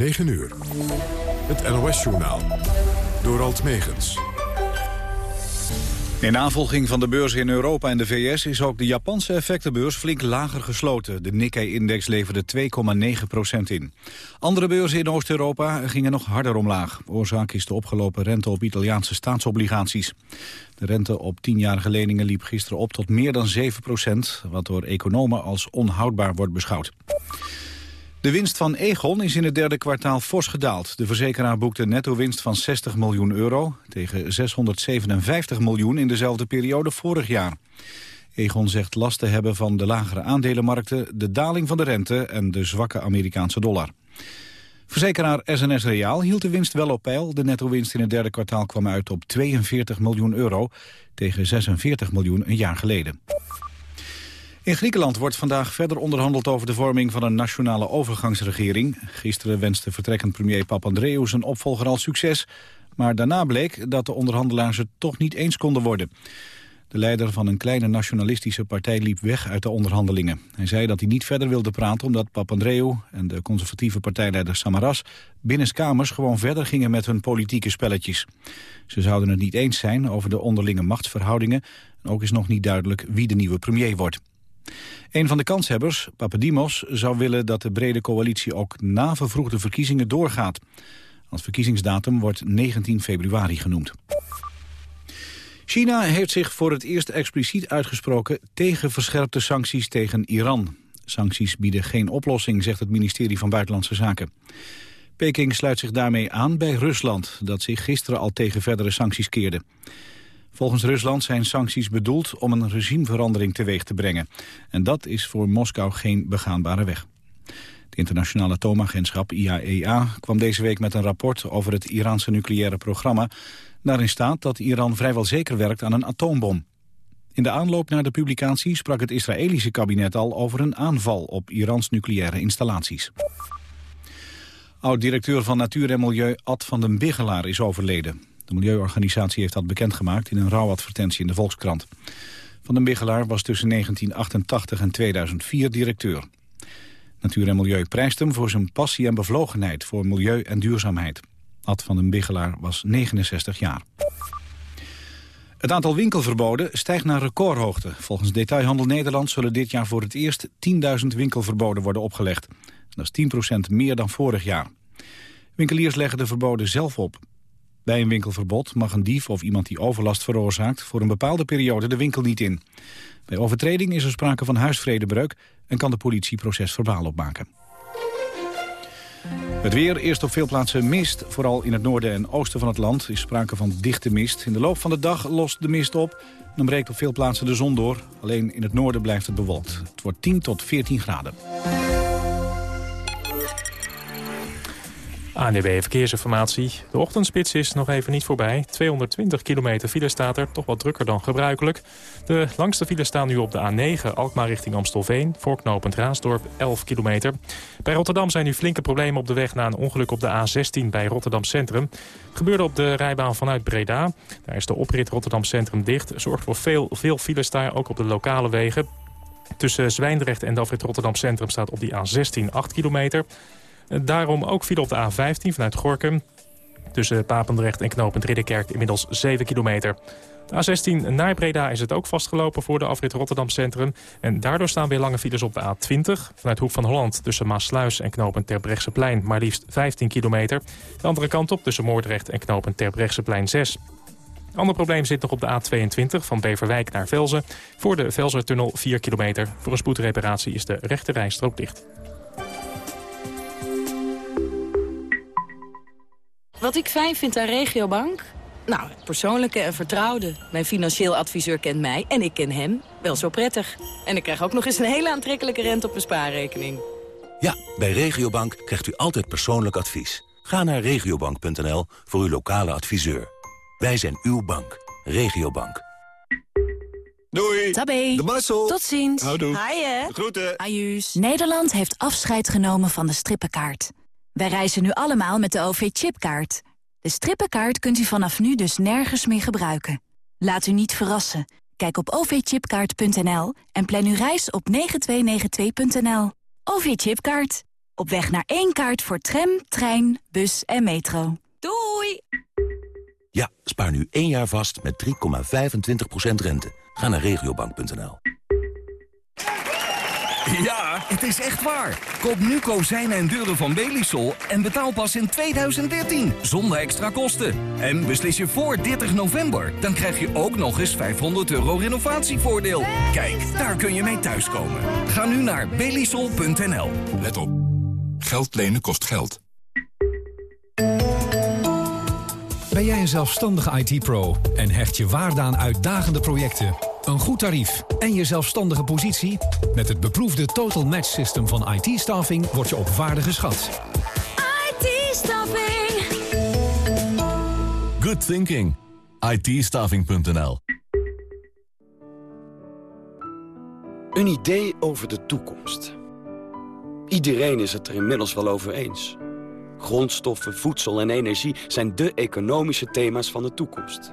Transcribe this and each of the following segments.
9 uur. Het NOS-journaal. Door Alt Megens. In navolging van de beurzen in Europa en de VS is ook de Japanse effectenbeurs flink lager gesloten. De Nikkei-index leverde 2,9% in. Andere beurzen in Oost-Europa gingen nog harder omlaag. Oorzaak is de opgelopen rente op Italiaanse staatsobligaties. De rente op tienjarige leningen liep gisteren op tot meer dan 7% wat door economen als onhoudbaar wordt beschouwd. De winst van Egon is in het derde kwartaal fors gedaald. De verzekeraar boekte een netto-winst van 60 miljoen euro... tegen 657 miljoen in dezelfde periode vorig jaar. Egon zegt last te hebben van de lagere aandelenmarkten... de daling van de rente en de zwakke Amerikaanse dollar. Verzekeraar SNS Reaal hield de winst wel op peil. De netto-winst in het derde kwartaal kwam uit op 42 miljoen euro... tegen 46 miljoen een jaar geleden. In Griekenland wordt vandaag verder onderhandeld over de vorming van een nationale overgangsregering. Gisteren wenste vertrekkend premier Papandreou zijn opvolger al succes. Maar daarna bleek dat de onderhandelaars het toch niet eens konden worden. De leider van een kleine nationalistische partij liep weg uit de onderhandelingen. Hij zei dat hij niet verder wilde praten omdat Papandreou en de conservatieve partijleider Samaras binnenskamers gewoon verder gingen met hun politieke spelletjes. Ze zouden het niet eens zijn over de onderlinge machtsverhoudingen. En ook is nog niet duidelijk wie de nieuwe premier wordt. Een van de kanshebbers, Papadimos, zou willen dat de brede coalitie ook na vervroegde verkiezingen doorgaat. Als verkiezingsdatum wordt 19 februari genoemd. China heeft zich voor het eerst expliciet uitgesproken tegen verscherpte sancties tegen Iran. Sancties bieden geen oplossing, zegt het ministerie van Buitenlandse Zaken. Peking sluit zich daarmee aan bij Rusland, dat zich gisteren al tegen verdere sancties keerde. Volgens Rusland zijn sancties bedoeld om een regimeverandering teweeg te brengen. En dat is voor Moskou geen begaanbare weg. Het internationale atoomagentschap IAEA e kwam deze week met een rapport over het Iraanse nucleaire programma. Daarin staat dat Iran vrijwel zeker werkt aan een atoombom. In de aanloop naar de publicatie sprak het Israëlische kabinet al over een aanval op Irans nucleaire installaties. Oud-directeur van Natuur en Milieu Ad van den Bigelaar is overleden. De milieuorganisatie heeft dat bekendgemaakt in een rouwadvertentie in de Volkskrant. Van den Bigelaar was tussen 1988 en 2004 directeur. Natuur en Milieu prijst hem voor zijn passie en bevlogenheid voor milieu en duurzaamheid. Ad van den Bigelaar was 69 jaar. Het aantal winkelverboden stijgt naar recordhoogte. Volgens Detailhandel Nederland zullen dit jaar voor het eerst 10.000 winkelverboden worden opgelegd. Dat is 10% meer dan vorig jaar. Winkeliers leggen de verboden zelf op. Bij een winkelverbod mag een dief of iemand die overlast veroorzaakt... voor een bepaalde periode de winkel niet in. Bij overtreding is er sprake van huisvredebreuk... en kan de politie procesverbaal opmaken. Het weer, eerst op veel plaatsen mist. Vooral in het noorden en oosten van het land is sprake van dichte mist. In de loop van de dag lost de mist op. Dan breekt op veel plaatsen de zon door. Alleen in het noorden blijft het bewolkt. Het wordt 10 tot 14 graden. ANDB Verkeersinformatie. De ochtendspits is nog even niet voorbij. 220 kilometer file staat er, toch wat drukker dan gebruikelijk. De langste files staan nu op de A9, Alkmaar richting Amstelveen. Voorknopend Raasdorp, 11 kilometer. Bij Rotterdam zijn nu flinke problemen op de weg... na een ongeluk op de A16 bij Rotterdam Centrum. Gebeurde op de rijbaan vanuit Breda. Daar is de oprit Rotterdam Centrum dicht. Zorgt voor veel, veel files daar, ook op de lokale wegen. Tussen Zwijndrecht en de afrit Rotterdam Centrum staat op die A16 8 kilometer... Daarom ook viel op de A15 vanuit Gorkum. Tussen Papendrecht en Knopend Ridderkerk inmiddels 7 kilometer. De A16 naar Breda is het ook vastgelopen voor de afrit Rotterdam Centrum. En daardoor staan weer lange files op de A20. Vanuit Hoek van Holland tussen Maasluis en Knopend Terbrechtseplein maar liefst 15 kilometer. De andere kant op tussen Moordrecht en Knopend Terbrechtseplein 6. Ander probleem zit nog op de A22 van Beverwijk naar Velzen. Voor de Velzertunnel 4 kilometer. Voor een spoedreparatie is de rechte rijstrook dicht. Wat ik fijn vind aan Regiobank? Nou, het persoonlijke en vertrouwde. Mijn financieel adviseur kent mij en ik ken hem wel zo prettig. En ik krijg ook nog eens een hele aantrekkelijke rente op mijn spaarrekening. Ja, bij Regiobank krijgt u altijd persoonlijk advies. Ga naar regiobank.nl voor uw lokale adviseur. Wij zijn uw bank. Regiobank. Doei. Tabé. De Marcel. Tot ziens. Houdoe. Haaien. Groeten. Ajuus. Nederland heeft afscheid genomen van de strippenkaart. Wij reizen nu allemaal met de OV-chipkaart. De strippenkaart kunt u vanaf nu dus nergens meer gebruiken. Laat u niet verrassen. Kijk op ovchipkaart.nl en plan uw reis op 9292.nl. OV-chipkaart. Op weg naar één kaart voor tram, trein, bus en metro. Doei! Ja, spaar nu één jaar vast met 3,25% rente. Ga naar regiobank.nl. Ja, het is echt waar. Koop nu kozijnen en deuren van Belisol en betaal pas in 2013, zonder extra kosten. En beslis je voor 30 november, dan krijg je ook nog eens 500 euro renovatievoordeel. Kijk, daar kun je mee thuiskomen. Ga nu naar belisol.nl. Let op. Geld lenen kost geld. Ben jij een zelfstandige IT-pro en hecht je waarde aan uitdagende projecten, een goed tarief en je zelfstandige positie? Met het beproefde Total Match System van IT-staffing word je op waarde geschat. IT-staffing. Good thinking. itstaffing.nl Een idee over de toekomst. Iedereen is het er inmiddels wel over eens. Grondstoffen, voedsel en energie zijn de economische thema's van de toekomst.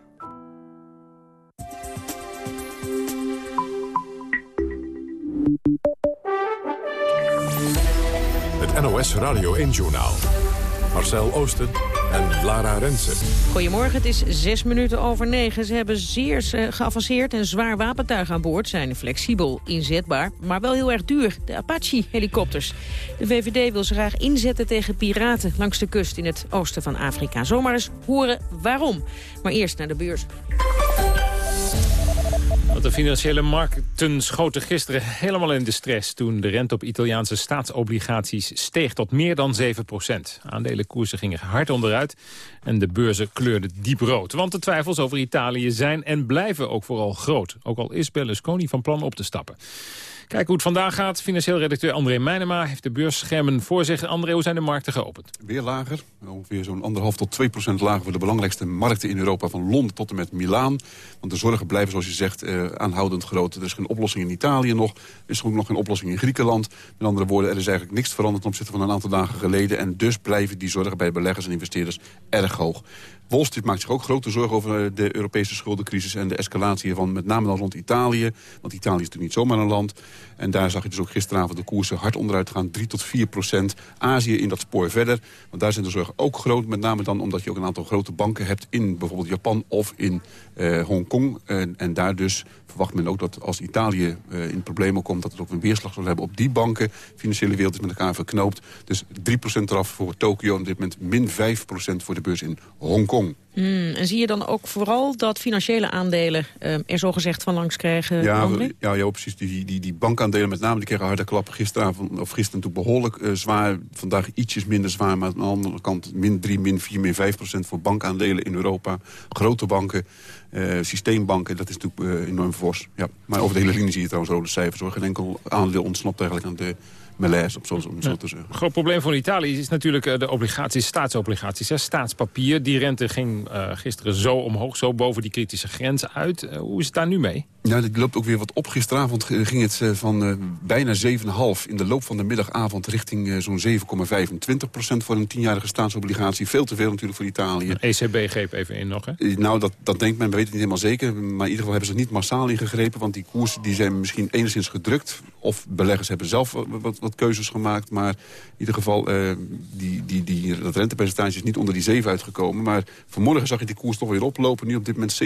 NOS Radio 1-journaal. Marcel Oosten en Lara Rensen. Goedemorgen, het is zes minuten over negen. Ze hebben zeer eh, geavanceerd en zwaar wapentuig aan boord. Zijn flexibel inzetbaar, maar wel heel erg duur. De Apache-helikopters. De VVD wil ze graag inzetten tegen piraten langs de kust in het oosten van Afrika. Zomaar eens horen waarom. Maar eerst naar de beurs. De financiële markten schoten gisteren helemaal in de stress... toen de rente op Italiaanse staatsobligaties steeg tot meer dan 7% Aandelenkoersen gingen hard onderuit en de beurzen kleurden diep rood. Want de twijfels over Italië zijn en blijven ook vooral groot. Ook al is Berlusconi van plan op te stappen. Kijk hoe het vandaag gaat. Financieel redacteur André Meijnema heeft de beursschermen voor zich. André, hoe zijn de markten geopend? Weer lager. Ongeveer zo'n anderhalf tot 2 procent lager voor de belangrijkste markten in Europa. Van Londen tot en met Milaan. Want de zorgen blijven, zoals je zegt, eh, aanhoudend groot. Er is geen oplossing in Italië nog. Er is ook nog geen oplossing in Griekenland. Met andere woorden, er is eigenlijk niks veranderd ten opzichte van een aantal dagen geleden. En dus blijven die zorgen bij beleggers en investeerders erg hoog. Wall Street maakt zich ook grote zorgen over de Europese schuldencrisis... en de escalatie ervan, met name dan rond Italië. Want Italië is natuurlijk niet zomaar een land. En daar zag je dus ook gisteravond de koersen hard onderuit gaan. 3 tot 4 procent. Azië in dat spoor verder. Want daar zijn de zorgen ook groot. Met name dan omdat je ook een aantal grote banken hebt... in bijvoorbeeld Japan of in Hongkong. En, en daar dus verwacht men ook dat als Italië uh, in problemen komt... dat het ook een weerslag zal hebben op die banken. De financiële wereld is met elkaar verknoopt. Dus 3% eraf voor Tokio. En op dit moment min 5% voor de beurs in Hongkong. Hmm, en zie je dan ook vooral dat financiële aandelen uh, er zogezegd van langs krijgen? Ja, ja, ja, precies. Die, die, die bankaandelen met name die kregen harde klappen gisteravond of gisteren toe behoorlijk uh, zwaar. Vandaag ietsjes minder zwaar, maar aan de andere kant min 3, min 4, min 5 procent voor bankaandelen in Europa. Grote banken, uh, systeembanken, dat is natuurlijk enorm fors. Ja. Maar over de hele linie zie je trouwens rode cijfers. Hoor. Geen enkel aandeel ontsnapt eigenlijk aan de malaise, om zo te zeggen. groot probleem voor Italië is natuurlijk de obligaties, staatsobligaties. Hè, staatspapier, die rente ging uh, gisteren zo omhoog, zo boven die kritische grens uit. Uh, hoe is het daar nu mee? Ja, dit loopt ook weer wat op. Gisteravond ging het uh, van uh, bijna 7,5 in de loop van de middagavond richting uh, zo'n 7,25 procent voor een tienjarige staatsobligatie. Veel te veel natuurlijk voor Italië. ECB greep even in nog, hè? Nou, dat, dat denkt men, we weten het niet helemaal zeker. Maar in ieder geval hebben ze niet massaal ingegrepen, want die koersen die zijn misschien enigszins gedrukt. Of beleggers hebben zelf wat, wat keuzes gemaakt. Maar in ieder geval, die, die, die, dat rentepercentage is niet onder die 7 uitgekomen. Maar vanmorgen zag je die koers toch weer oplopen. Nu op dit moment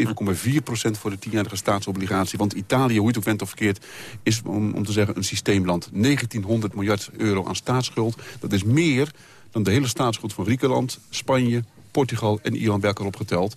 7,4 procent voor de tienjarige staatsobligatie. Want Italië, hoe je het ook went of verkeerd, is om, om te zeggen een systeemland. 1900 miljard euro aan staatsschuld. Dat is meer dan de hele staatsschuld van Griekenland, Spanje, Portugal en Ierland bij elkaar opgeteld.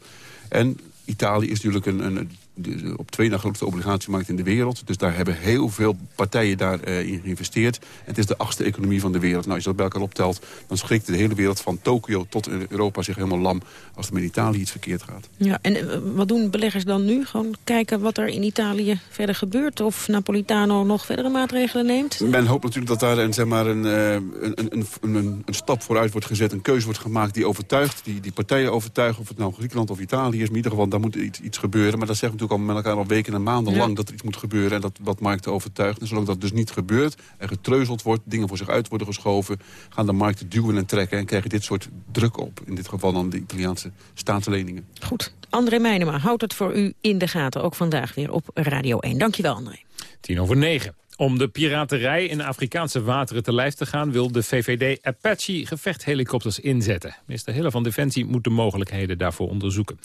En Italië is natuurlijk een, een de, op twee na grootste obligatiemarkt in de wereld. Dus daar hebben heel veel partijen daarin in geïnvesteerd. En het is de achtste economie van de wereld. Nou, als je dat bij elkaar optelt, dan schrikt de hele wereld van Tokio tot Europa zich helemaal lam als er met Italië iets verkeerd gaat. Ja, en wat doen beleggers dan nu? Gewoon kijken wat er in Italië verder gebeurt? Of Napolitano nog verdere maatregelen neemt? Men hoopt natuurlijk dat daar een, zeg maar, een, een, een, een, een stap vooruit wordt gezet. Een keuze wordt gemaakt die overtuigt. Die, die partijen overtuigen. Of het nou Griekenland of Italië is. In ieder geval, daar moet iets, iets gebeuren. Maar dat zeggen we natuurlijk al met elkaar al weken en maanden lang. Dat er iets moet gebeuren. En dat wat markten overtuigt. En zolang dat dus niet gebeurt. En getreuzeld wordt. Dingen voor zich uit worden geschoven. Gaan de markten duwen en trekken. En krijgen dit soort druk op. In dit geval dan de Italiaanse staatsleningen. Goed. André Meijnema houdt het voor u in de gaten. Ook vandaag weer op Radio 1. Dankjewel, André. Tien over negen. Om de piraterij in Afrikaanse wateren te lijf te gaan... wil de VVD Apache gevechthelikopters inzetten. Minister Hille van Defensie moet de mogelijkheden daarvoor onderzoeken.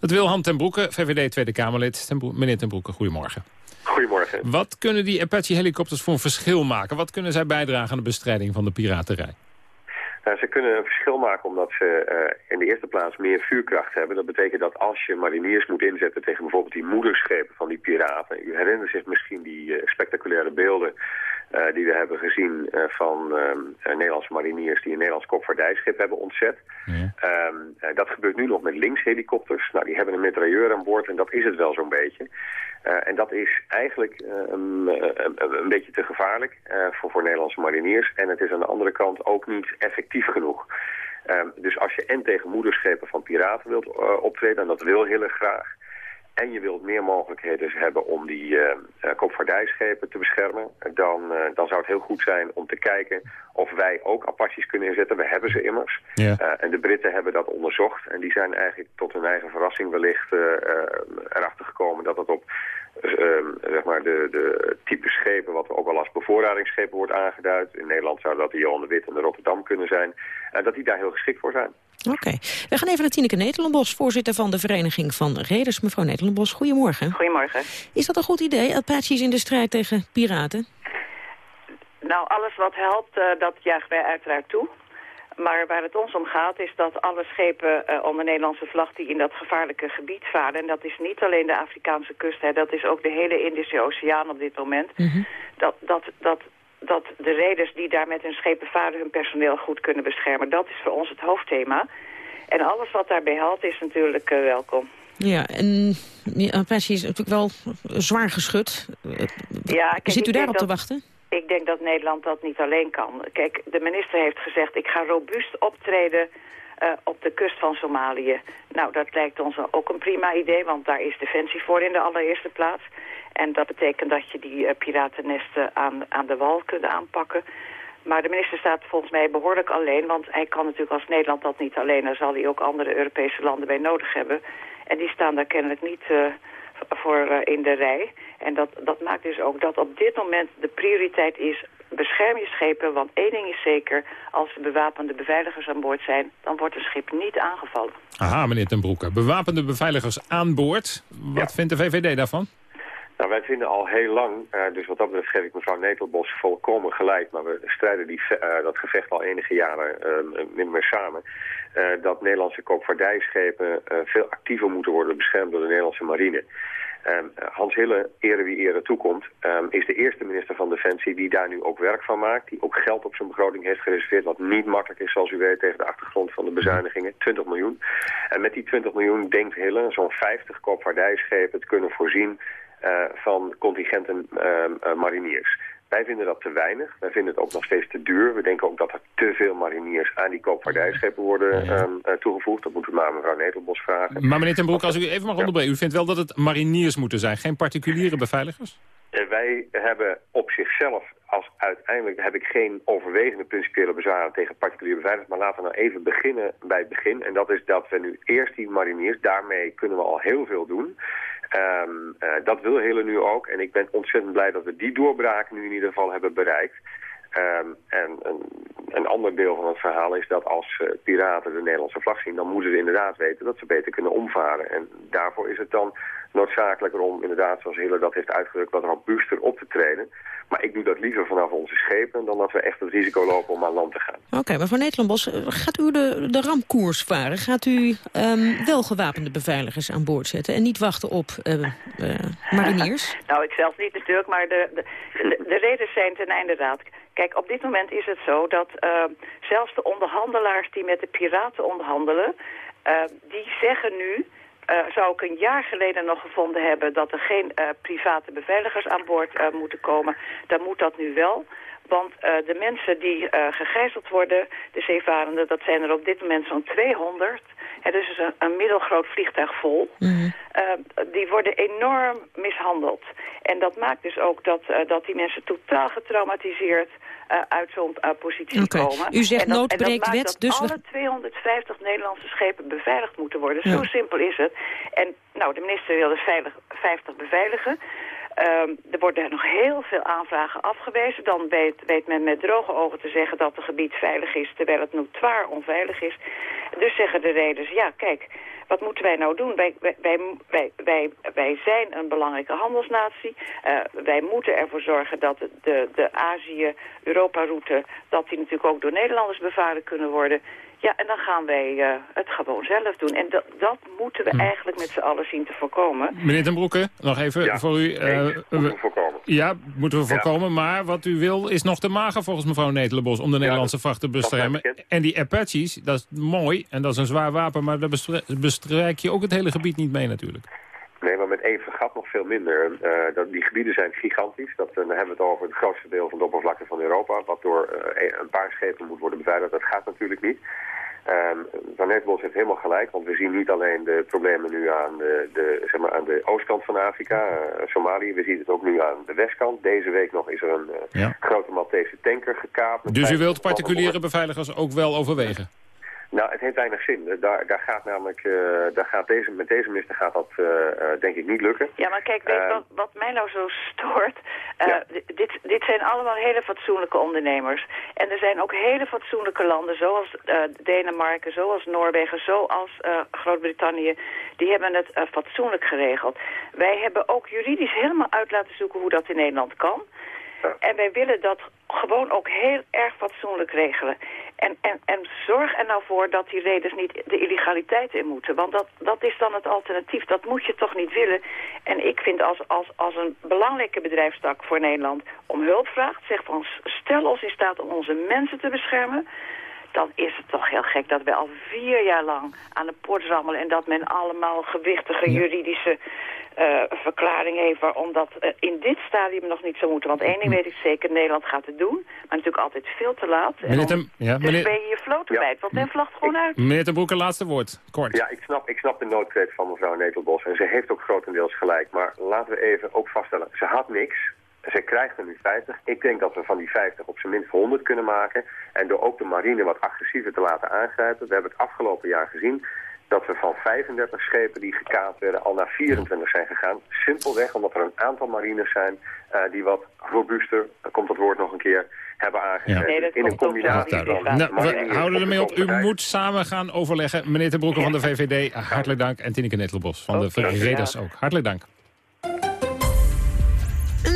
Dat wil Han ten Broeke, VVD Tweede Kamerlid. meneer ten Broeke, goedemorgen. Goedemorgen. Wat kunnen die Apache-helikopters voor een verschil maken? Wat kunnen zij bijdragen aan de bestrijding van de piraterij? Nou, ze kunnen een verschil maken omdat ze uh, in de eerste plaats meer vuurkracht hebben. Dat betekent dat als je mariniers moet inzetten tegen bijvoorbeeld die moederschepen van die piraten. U herinnert zich misschien die uh, spectaculaire beelden uh, die we hebben gezien van Nederlandse mariniers die een Nederlands kopvaardijschip hebben ontzet. Ja. Um, dat gebeurt nu nog met linkshelikopters. Nou, die hebben een mitrailleur aan boord en dat is het wel zo'n beetje. Uh, en dat is eigenlijk uh, een, een, beetje te gevaarlijk uh, voor, voor Nederlandse mariniers. En het is aan de andere kant ook niet effectief genoeg. Ehm, dus als je en tegen moederschepen van piraten wilt optreden, en dat wil heel erg graag... en je wilt meer mogelijkheden hebben om die koopvaardijschepen te beschermen... Dan, dan zou het heel goed zijn om te kijken of wij ook Apaches kunnen inzetten. We hebben ze immers. Ja. en de Britten hebben dat onderzocht. En die zijn eigenlijk tot hun eigen verrassing wellicht erachter gekomen dat het op uh, zeg maar de, de type schepen, wat ook wel als bevoorradingsschepen wordt aangeduid. In Nederland zou dat de Johan de Wit en de Rotterdam kunnen zijn. En dat die daar heel geschikt voor zijn. Oké. We gaan even naar Tineke Netelenbos, voorzitter van de Vereniging van Reders. Mevrouw Netelenbos, goedemorgen. Goedemorgen. Is dat een goed idee, Apaches in de strijd tegen piraten? Nou, alles wat helpt, uh, dat jagen wij uiteraard toe. Maar waar het ons om gaat is dat alle schepen uh, onder Nederlandse vlag die in dat gevaarlijke gebied varen... en dat is niet alleen de Afrikaanse kust, hè, dat is ook de hele Indische Oceaan op dit moment... Mhm. dat, dat, dat, dat de reders die daar met hun schepen varen hun personeel goed kunnen beschermen. Dat is voor ons het hoofdthema. En alles wat daarbij helpt is natuurlijk uh, welkom. Ja, en ja, precies, natuurlijk wel zwaar geschud. Ja, kijk, Zit u daarop te wachten? Ik denk dat Nederland dat niet alleen kan. Kijk, de minister heeft gezegd, ik ga robuust optreden uh, op de kust van Somalië. Nou, dat lijkt ons ook een prima idee, want daar is Defensie voor in de allereerste plaats. En dat betekent dat je die uh, piratennesten aan, aan de wal kunt aanpakken. Maar de minister staat volgens mij behoorlijk alleen, want hij kan natuurlijk als Nederland dat niet alleen. Dan zal hij ook andere Europese landen bij nodig hebben. En die staan daar kennelijk niet... Uh, voor uh, in de rij. En dat, dat maakt dus ook dat op dit moment de prioriteit is bescherm je schepen, want één ding is zeker, als er bewapende beveiligers aan boord zijn, dan wordt een schip niet aangevallen. Aha, meneer Ten Broeke. Bewapende beveiligers aan boord. Wat vindt de VVD daarvan? Nou, wij vinden al heel lang, uh, dus wat dat betreft geef ik mevrouw Netelbos volkomen gelijk, maar we strijden die, uh, dat gevecht al enige jaren uh, min meer samen, dat Nederlandse koopvaardijschepen veel actiever moeten worden beschermd door de Nederlandse marine. Um, Hans Hille, ere wie ere toekomt, um, is de eerste minister van Defensie die daar nu ook werk van maakt. Die ook geld op zijn begroting heeft gereserveerd, wat niet makkelijk is, zoals u weet, tegen de achtergrond van de bezuinigingen. 20 miljoen. En met die 20 miljoen denkt Hille zo'n 50 koopvaardijschepen te kunnen voorzien van contingenten uh, mariniers. Wij vinden dat te weinig. Wij vinden het ook nog steeds te duur. We denken ook dat er te veel mariniers aan die koopvaardijschepen worden um, toegevoegd. Dat moeten we maar mevrouw Netelbos vragen. Maar meneer Ten Broek, als u even mag onderbreken. U vindt wel dat het mariniers moeten zijn, geen particuliere beveiligers? wij hebben op zichzelf, als uiteindelijk heb ik geen overwegende principiële bezwaren tegen particuliere beveiligers. Maar laten we nou even beginnen bij het begin. En dat is dat we nu eerst die mariniers, daarmee kunnen we al heel veel doen. Um, uh, dat wil Hille nu ook. En ik ben ontzettend blij dat we die doorbraak nu in ieder geval hebben bereikt. Um, en, en een ander deel van het verhaal is dat als uh, piraten de Nederlandse vlag zien... dan moeten ze inderdaad weten dat ze beter kunnen omvaren. En daarvoor is het dan noodzakelijker om inderdaad, zoals Hiller dat heeft uitgedrukt... wat robuuster op te treden. Maar ik doe dat liever vanaf onze schepen... dan dat we echt het risico lopen om aan land te gaan. Oké, okay, maar van Nederlandbos, gaat u de, de ramkoers varen? Gaat u um, wel gewapende beveiligers aan boord zetten... en niet wachten op uh, uh, mariniers? nou, ik zelf niet natuurlijk, maar de, de, de, de reden zijn ten einde raad. Kijk, op dit moment is het zo dat uh, zelfs de onderhandelaars die met de piraten onderhandelen... Uh, die zeggen nu, uh, zou ik een jaar geleden nog gevonden hebben... dat er geen private beveiligers aan boord moeten komen. Dan moet dat nu wel. Want de mensen die gegijzeld worden, de zeevarenden... dat zijn er op dit moment zo'n 200... Het is dus een, een middelgroot vliegtuig vol. Mm -hmm. uh, die worden enorm mishandeld. En dat maakt dus ook dat, uh, dat die mensen totaal getraumatiseerd uh, uit zo'n positie okay. komen. U zegt en dat, noodbreekt en dat wet, dus... alle We... 250 Nederlandse schepen beveiligd moeten worden. Ja. Zo simpel is het. En nou, de minister wilde veilig, 50 beveiligen. Um, er worden nog heel veel aanvragen afgewezen. Dan weet, weet, men met droge ogen te zeggen dat het gebied veilig is... terwijl het notoir onveilig is. Dus zeggen de reders, ja kijk, wat moeten wij nou doen? Wij, wij, wij, wij, zijn een belangrijke handelsnatie. Uh, wij moeten ervoor zorgen dat de, de Azië-Europa-route... dat die natuurlijk ook door Nederlanders bevaren kunnen worden... Ja, en dan gaan wij uh, het gewoon zelf doen. En dat, dat moeten we Hm. eigenlijk met z'n allen zien te voorkomen. Meneer ten Broeke, nog even Ja, voor u. eh, eens, moeten we voorkomen. Ja, moeten we Ja. voorkomen. Maar wat u wil is nog te mager volgens mevrouw Netelenbos... om de Nederlandse vracht te beschermen. En die Apaches, dat is mooi en dat is een zwaar wapen... maar daar bestrijk je ook het hele gebied niet mee natuurlijk. Één vergat nog veel minder. Uh, dat, die gebieden zijn gigantisch. Dat, uh, dan hebben we het over het grootste deel van de oppervlakte van Europa... wat door uh, een paar schepen moet worden beveiligd. Dat gaat natuurlijk niet. Um, Van Netbos heeft helemaal gelijk, want we zien niet alleen de problemen nu aan de, de, zeg maar aan de oostkant van Afrika, uh, Somalië, we zien het ook nu aan de westkant. Deze week nog is er een uh, Ja. grote Maltese tanker gekaapt. Dus u 50 wilt particuliere beveiligers ook wel overwegen? Nou, het heeft weinig zin. Daar, daar gaat namelijk, uh, daar gaat deze, met deze minister gaat dat uh, denk ik niet lukken. Ja, maar kijk, weet Eh, wat, wat mij nou zo stoort? Ja. dit, dit zijn allemaal hele fatsoenlijke ondernemers. En er zijn ook hele fatsoenlijke landen, zoals Denemarken, zoals Noorwegen, zoals Groot-Brittannië. Die hebben het fatsoenlijk geregeld. Wij hebben ook juridisch helemaal uit laten zoeken hoe dat in Nederland kan. En wij willen dat gewoon ook heel erg fatsoenlijk regelen. En, en, en zorg er nou voor dat die reders niet de illegaliteit in moeten. Want dat, dat is dan het alternatief. Dat moet je toch niet willen. En ik vind als, als, als een belangrijke bedrijfstak voor Nederland om hulp vraagt... zegt van stel ons in staat om onze mensen te beschermen... dan is het toch heel gek dat wij al vier jaar lang aan de poort rammelen... en dat men allemaal gewichtige juridische uh, verklaring heeft... waarom dat uh, in dit stadium nog niet zou moeten. Want één ding weet ik zeker, Nederland gaat het doen... maar natuurlijk altijd veel te laat. En Meneer ten, ja, dus meneer, ben je je Ja. kwijt, want men vlagt gewoon uit. meneer ten Broeke, laatste woord. Kort. Ja, ik snap, ik snap de noodkreet van mevrouw Netelbos. En ze heeft ook grotendeels gelijk. Maar laten we even ook vaststellen, ze had niks. Ze krijgt er nu 50. Ik denk dat we van die 50 op zijn minst 100 kunnen maken. En door ook de marine wat agressiever te laten aangrijpen. We hebben het afgelopen jaar gezien dat we van 35 schepen die gekaapt werden al naar 24 zijn gegaan. Simpelweg omdat er een aantal marines zijn uh, die wat robuuster, dan komt dat woord nog een keer, hebben. Nee, dat in een combinatie van. Nou, we houden ermee op. U moet samen gaan overleggen. Meneer ten Broeke van de VVD, hartelijk dank. En Tineke Nettelbos van de ja. ook. Hartelijk dank.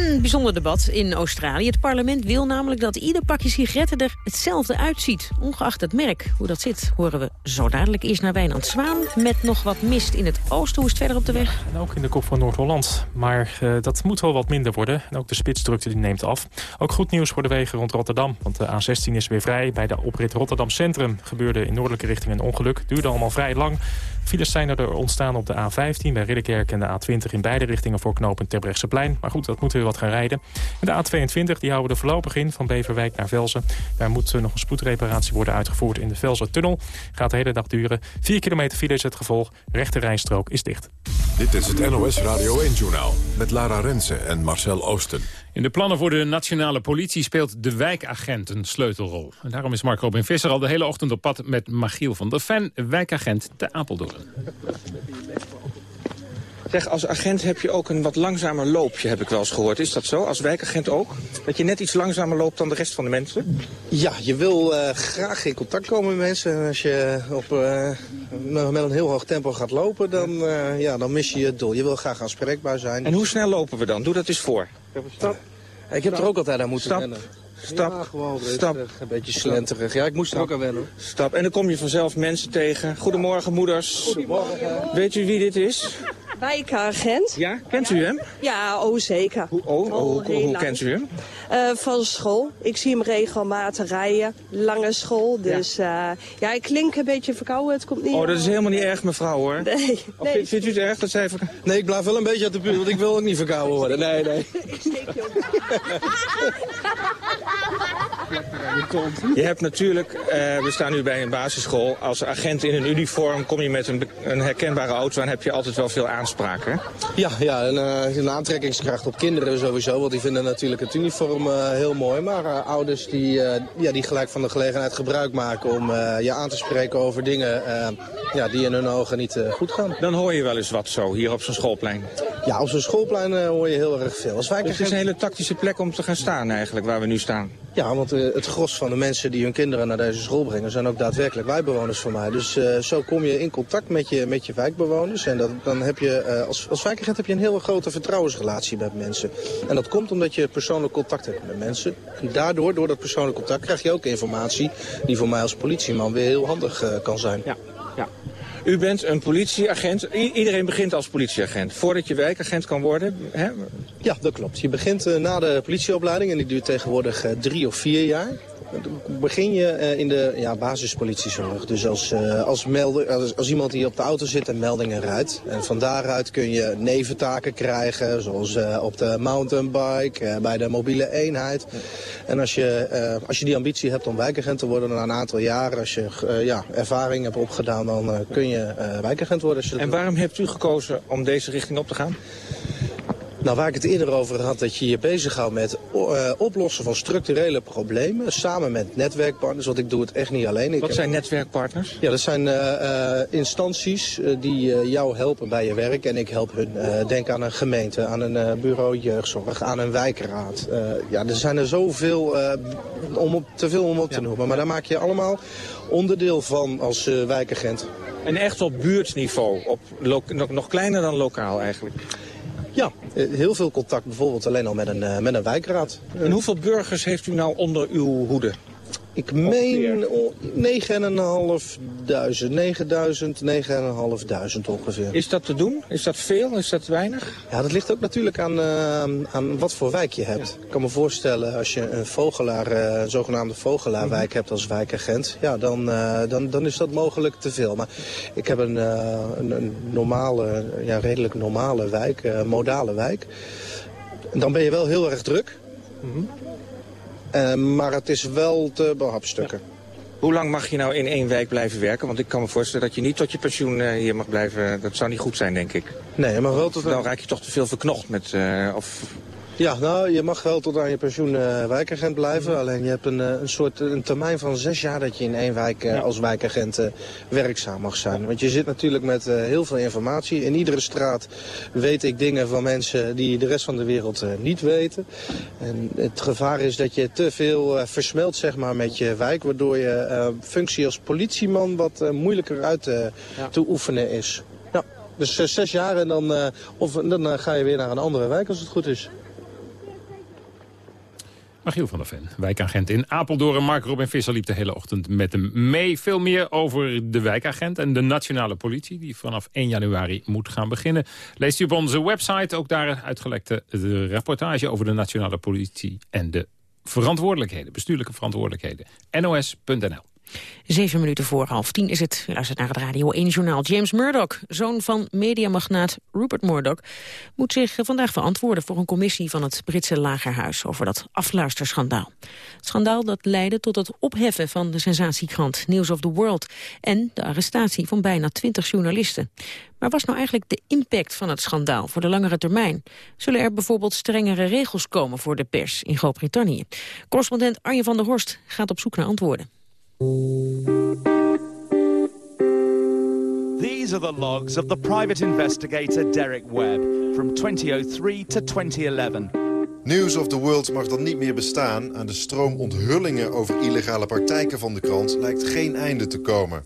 Een bijzonder debat in Australië. Het parlement wil namelijk dat ieder pakje sigaretten er hetzelfde uitziet. Ongeacht het merk. Hoe dat zit, horen we zo dadelijk. Eerst naar Wijnand Zwaan met nog wat mist in het oosten. Hoe is het verder op de weg? En ook in de kop van Noord-Holland. Maar eh, dat moet wel wat minder worden. En ook de spitsdrukte die neemt af. Ook goed nieuws voor de wegen rond Rotterdam. Want de A16 is weer vrij. Bij de oprit Rotterdam Centrum gebeurde in noordelijke richting een ongeluk. Duurde allemaal vrij lang. Files zijn er ontstaan op de A15 bij Ridderkerk en de A20 in beide richtingen voor knooppunt Terbrechtseplein. Maar goed, dat moet weer wat gaan rijden. En de A22 die houden we voorlopig in van Beverwijk naar Velzen. Daar moet eh, nog een spoedreparatie worden uitgevoerd in de Velzen-tunnel. Gaat de hele dag duren. 4 kilometer file is het gevolg. Rechte rijstrook is dicht. Dit is het NOS Radio 1-journaal met Lara Rensen en Marcel Oosten. In de plannen voor de nationale politie speelt de wijkagent een sleutelrol. En daarom is Mark Robin Visser al de hele ochtend op pad met Machiel van der Ven, wijkagent te Apeldoorn. Zeg, als agent heb je ook een wat langzamer loopje, heb ik wel eens gehoord. Is dat zo? Als wijkagent ook? Dat je net iets langzamer loopt dan de rest van de mensen? Ja, je wil uh, graag in contact komen met mensen. En als je op, uh, met een heel hoog tempo gaat lopen, dan, uh, ja, dan mis je het doel. Je wil graag aanspreekbaar zijn. En hoe snel lopen we dan? Doe dat eens voor. Stap. Ik heb er ook altijd aan moeten Stap. wennen. Stap. Ja, gewoon Stap. een beetje slenterig. Ja, ik moest er ook aan wennen. Stap. En dan kom je vanzelf mensen tegen. Goedemorgen, moeders. Goedemorgen. Weet u wie dit is? Wijkagent. Ja, kent u hem? Ja, oh zeker. Hoe, oh, Al hoe, hoe kent u hem? Eh, van school. Ik zie hem regelmatig rijden. Lange school. Dus ja, ja ik klink een beetje verkouden. Het komt niet... Oh, dat is helemaal niet erg, mevrouw, hoor. Nee. Of vindt, vindt u het erg dat zij... verko- Nee, ik blijf wel een beetje uit de buurt, want ik wil ook niet verkouden worden. Nee, nee. Je Tas 哈 hebt natuurlijk, eh, we staan nu bij een basisschool. Als agent in een uniform kom je met een, een herkenbare auto en heb je altijd wel veel aanspraak, hè? Ja, ja een, eh, een aantrekkingskracht op kinderen sowieso, want die vinden natuurlijk het uniform eh, heel mooi. Maar ouders die, ja, die gelijk van de gelegenheid gebruik maken om je aan te spreken over dingen ja, die in hun ogen niet goed gaan. Dan hoor je wel eens wat zo, hier op zo'n schoolplein. Ja, op zo'n schoolplein hoor je heel erg veel. Als Dus het is een hele tactische plek om te gaan staan eigenlijk, waar we nu staan. Ja, want het gros van de mensen die hun kinderen naar deze school brengen... zijn ook daadwerkelijk wijkbewoners van mij. Dus eh, zo kom je in contact met je, met je wijkbewoners. En dat, dan heb je, eh, als, als wijkagent heb je een hele grote vertrouwensrelatie met mensen. En dat komt omdat je persoonlijk contact hebt met mensen. En daardoor, door dat persoonlijk contact, krijg je ook informatie... die voor mij als politieman weer heel handig eh, kan zijn. Ja. U bent een politieagent. Iedereen begint als politieagent. Voordat je wijkagent kan worden, hè? Ja, dat klopt. Je begint eh, na de politieopleiding en die duurt tegenwoordig eh, drie of vier jaar. Begin je eh, in de ja, basispolitiezorg. Dus als, eh, als, melder, als, als iemand die op de auto zit en meldingen rijdt. En van daaruit kun je neventaken krijgen, zoals eh, op de mountainbike, bij de mobiele eenheid. En als je, als je die ambitie hebt om wijkagent te worden na een aantal jaren, als je ja, ervaring hebt opgedaan, dan kun je wijkagent worden. En waarom hebt u gekozen om deze richting op te gaan? Nou, waar ik het eerder over had, dat je je bezighoudt met eh, oplossen van structurele problemen. Samen met netwerkpartners, want ik doe het echt niet alleen. Ik Wat zijn netwerkpartners? Ja, dat zijn eh, eh, instanties die jou helpen bij je werk. En ik help hun. Denk aan een gemeente, aan een bureau jeugdzorg, aan een wijkraad. Ja, er zijn er zoveel, om op, te veel om op te noemen. Maar daar maak je allemaal onderdeel van als wijkagent. En echt op buurtniveau, op nog kleiner dan lokaal eigenlijk. Ja, eh, heel veel contact bijvoorbeeld alleen al met een, eh, met een wijkraad. En hoeveel burgers heeft u nou onder uw hoede? Ik meen o- 9.500, 9000, 9.500 ongeveer. Is dat te doen? Is dat veel? Is dat weinig? Ja, dat ligt ook natuurlijk aan, eh, aan wat voor wijk je hebt. Ik kan me voorstellen, als je een vogelaar, eh, een zogenaamde vogelaarwijk hebt als wijkagent, ja, dan, eh, dan, dan is dat mogelijk te veel. Maar ik heb een, eh, een, een normale, ja, redelijk normale wijk, modale wijk. En dan ben je wel heel erg druk. Eh, maar het is wel te behapstukken. Hoe lang mag je nou in één wijk blijven werken? Want ik kan me voorstellen dat je niet tot je pensioen eh, hier mag blijven. Dat zou niet goed zijn, denk ik. Nee, maar wel tot... Dan raak je toch te veel verknocht met... eh, of... Ja, nou, je mag wel tot aan je pensioen eh, wijkagent blijven. Alleen je hebt een, eh, een soort een termijn van zes jaar dat je in één wijk eh, als wijkagent werkzaam mag zijn. Want je zit natuurlijk met heel veel informatie. In iedere straat weet ik dingen van mensen die de rest van de wereld niet weten. En het gevaar is dat je te veel versmelt zeg maar, met je wijk. Waardoor je functie als politieman wat moeilijker uit te, te oefenen is. Ja, dus zes jaar en dan, of, dan ga je weer naar een andere wijk als het goed is. Michiel van der Ven, wijkagent in Apeldoorn. Mark Robin Visser liep de hele ochtend met hem mee. Veel meer over de wijkagent en de nationale politie... die vanaf 1 januari moet gaan beginnen. Leest u op onze website ook daar een uitgelekte rapportage... over de nationale politie en de verantwoordelijkheden, bestuurlijke verantwoordelijkheden. NOS.nl. Zeven minuten voor half tien is het. U luistert naar het Radio 1 Journaal. James Murdoch, zoon van mediamagnaat Rupert Murdoch... moet zich vandaag verantwoorden voor een commissie van het Britse Lagerhuis... over dat afluisterschandaal. Het schandaal dat leidde tot het opheffen van de sensatiekrant News of the World... en de arrestatie van bijna twintig journalisten. Maar was nou eigenlijk de impact van het schandaal voor de langere termijn? Zullen er bijvoorbeeld strengere regels komen voor de pers in Groot-Brittannië? Correspondent Arjen van der Horst gaat op zoek naar antwoorden. These are the logs of the private investigator Derek Webb from 2003 to 2011. News of the World mag dan niet meer bestaan. Aan de stroom onthullingen over illegale praktijken van de krant lijkt geen einde te komen.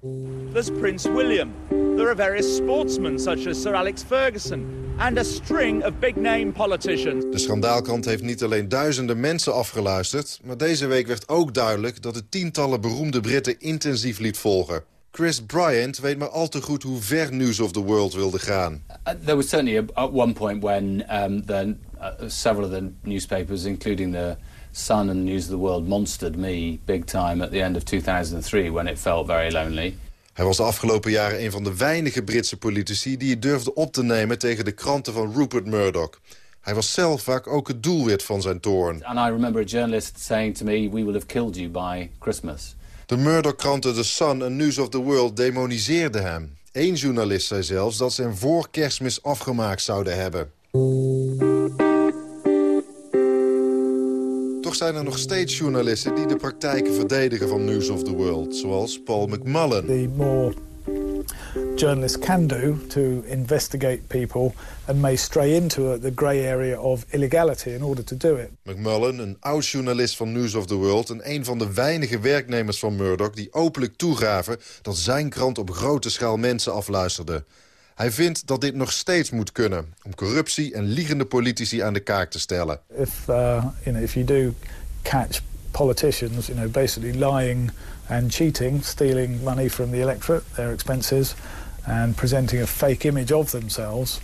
There's Prince William. There are various sportsmen such as Sir Alex Ferguson and a string of big-name politicians. De schandaalkrant heeft niet alleen duizenden mensen afgeluisterd... maar deze week werd ook duidelijk dat het tientallen beroemde Britten intensief liet volgen. Chris Bryant weet maar al te goed hoe ver News of the World wilde gaan. Uh, there was certainly a, at one point when um, the, uh, several of the newspapers, including the Sun and News of the World, monstered me big time at the end of 2003 when it felt very lonely. Hij was de afgelopen jaren een van de weinige Britse politici... die het durfde op te nemen tegen de kranten van Rupert Murdoch. Hij was zelf vaak ook het doelwit van zijn toorn. And I remember a journalist saying to me, we will have killed you by Christmas. De Murdoch-kranten The Sun en News of the World demoniseerden hem. Eén journalist zei zelfs dat ze hem voor kerstmis afgemaakt zouden hebben. Toch zijn er nog steeds journalisten die de praktijken verdedigen van News of the World. Zoals Paul McMullen. Journalists can do to investigate people and may stray into the grey area of illegality in order to do it. McMullen, een oud-journalist van News of the World... en een van de weinige werknemers van Murdoch... die openlijk toegaven dat zijn krant op grote schaal mensen afluisterde. Hij vindt dat dit nog steeds moet kunnen... om corruptie en liegende politici aan de kaak te stellen. If, uh, you know, if you do catch politicians, you know, basically lying and cheating, stealing money from the electorate, their expenses, and presenting a fake image of themselves,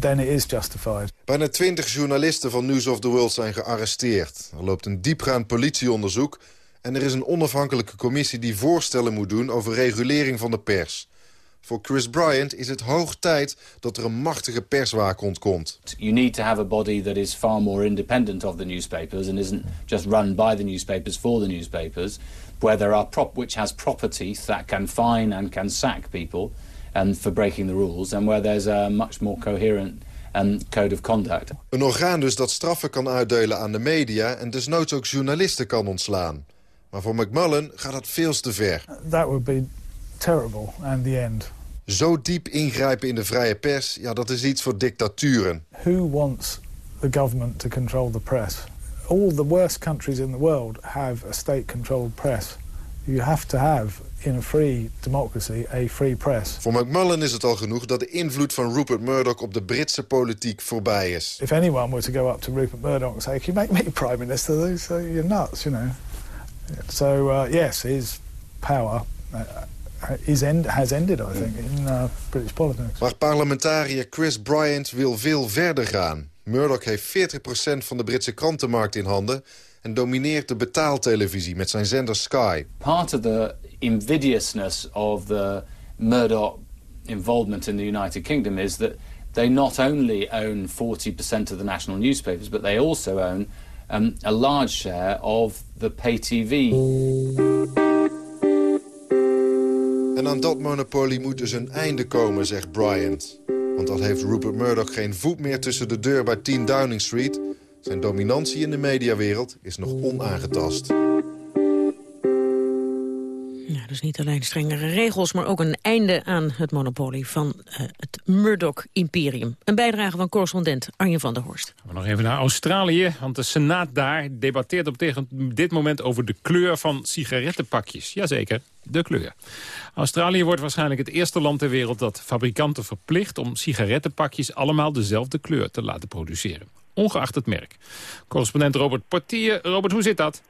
then it is justified. Bijna twintig journalisten van News of the World zijn gearresteerd. Er loopt een diepgaand politieonderzoek... en er is een onafhankelijke commissie die voorstellen moet doen... over regulering van de pers. Voor Chris Bryant is het hoog tijd dat er een machtige perswaakhond komt. You need to have a body that is far more independent of the newspapers... and isn't just run by the newspapers for the newspapers... where there are prop which has proper teeth that can fine and can sack people... and for breaking the rules... and where there's a much more coherent um, code of conduct. Een orgaan dus dat straffen kan uitdelen aan de media... en desnoods ook journalisten kan ontslaan. Maar voor McMullen gaat dat veel te ver. That would be terrible and the end. Zo diep ingrijpen in de vrije pers, ja, dat is iets voor dictaturen. Who wants the government to control the press? All the worst countries in the world have a state-controlled press. You have to have, in a free democracy, a free press. Voor McMullen is het al genoeg dat de invloed van Rupert Murdoch op de Britse politiek voorbij is. If anyone were to go up to Rupert Murdoch and say, can you make me prime minister? So you're nuts, you know. So, uh, yes, his power... Uh, is end, has ended, I think, in uh, British politics. Maar parlementariër Chris Bryant wil veel verder gaan. Murdoch heeft 40% van de Britse krantenmarkt in handen... en domineert de betaaltelevisie met zijn zender Sky. Part of the invidiousness of the Murdoch involvement in the United Kingdom is that they not only own 40% of the national newspapers, but they also own um, a large share of the pay TV. En aan dat monopolie moet dus een einde komen, zegt Bryant. Want dat heeft Rupert Murdoch geen voet meer tussen de deur bij 10 Downing Street. Zijn dominantie in de mediawereld is nog onaangetast. Ja, dus niet alleen strengere regels, maar ook een einde aan het monopolie van uh, het Murdoch-imperium. Een bijdrage van correspondent Arjen van der Horst. We nog even naar Australië, want de Senaat daar debatteert op tegen dit moment over de kleur van sigarettenpakjes. Jazeker, de kleur. Australië wordt waarschijnlijk het eerste land ter wereld dat fabrikanten verplicht om sigarettenpakjes allemaal dezelfde kleur te laten produceren. Ongeacht het merk. Correspondent Robert Portier. Robert, hoe zit dat?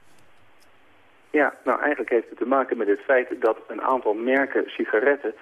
Ja, nou eigenlijk heeft het te maken met het feit dat een aantal merken sigaretten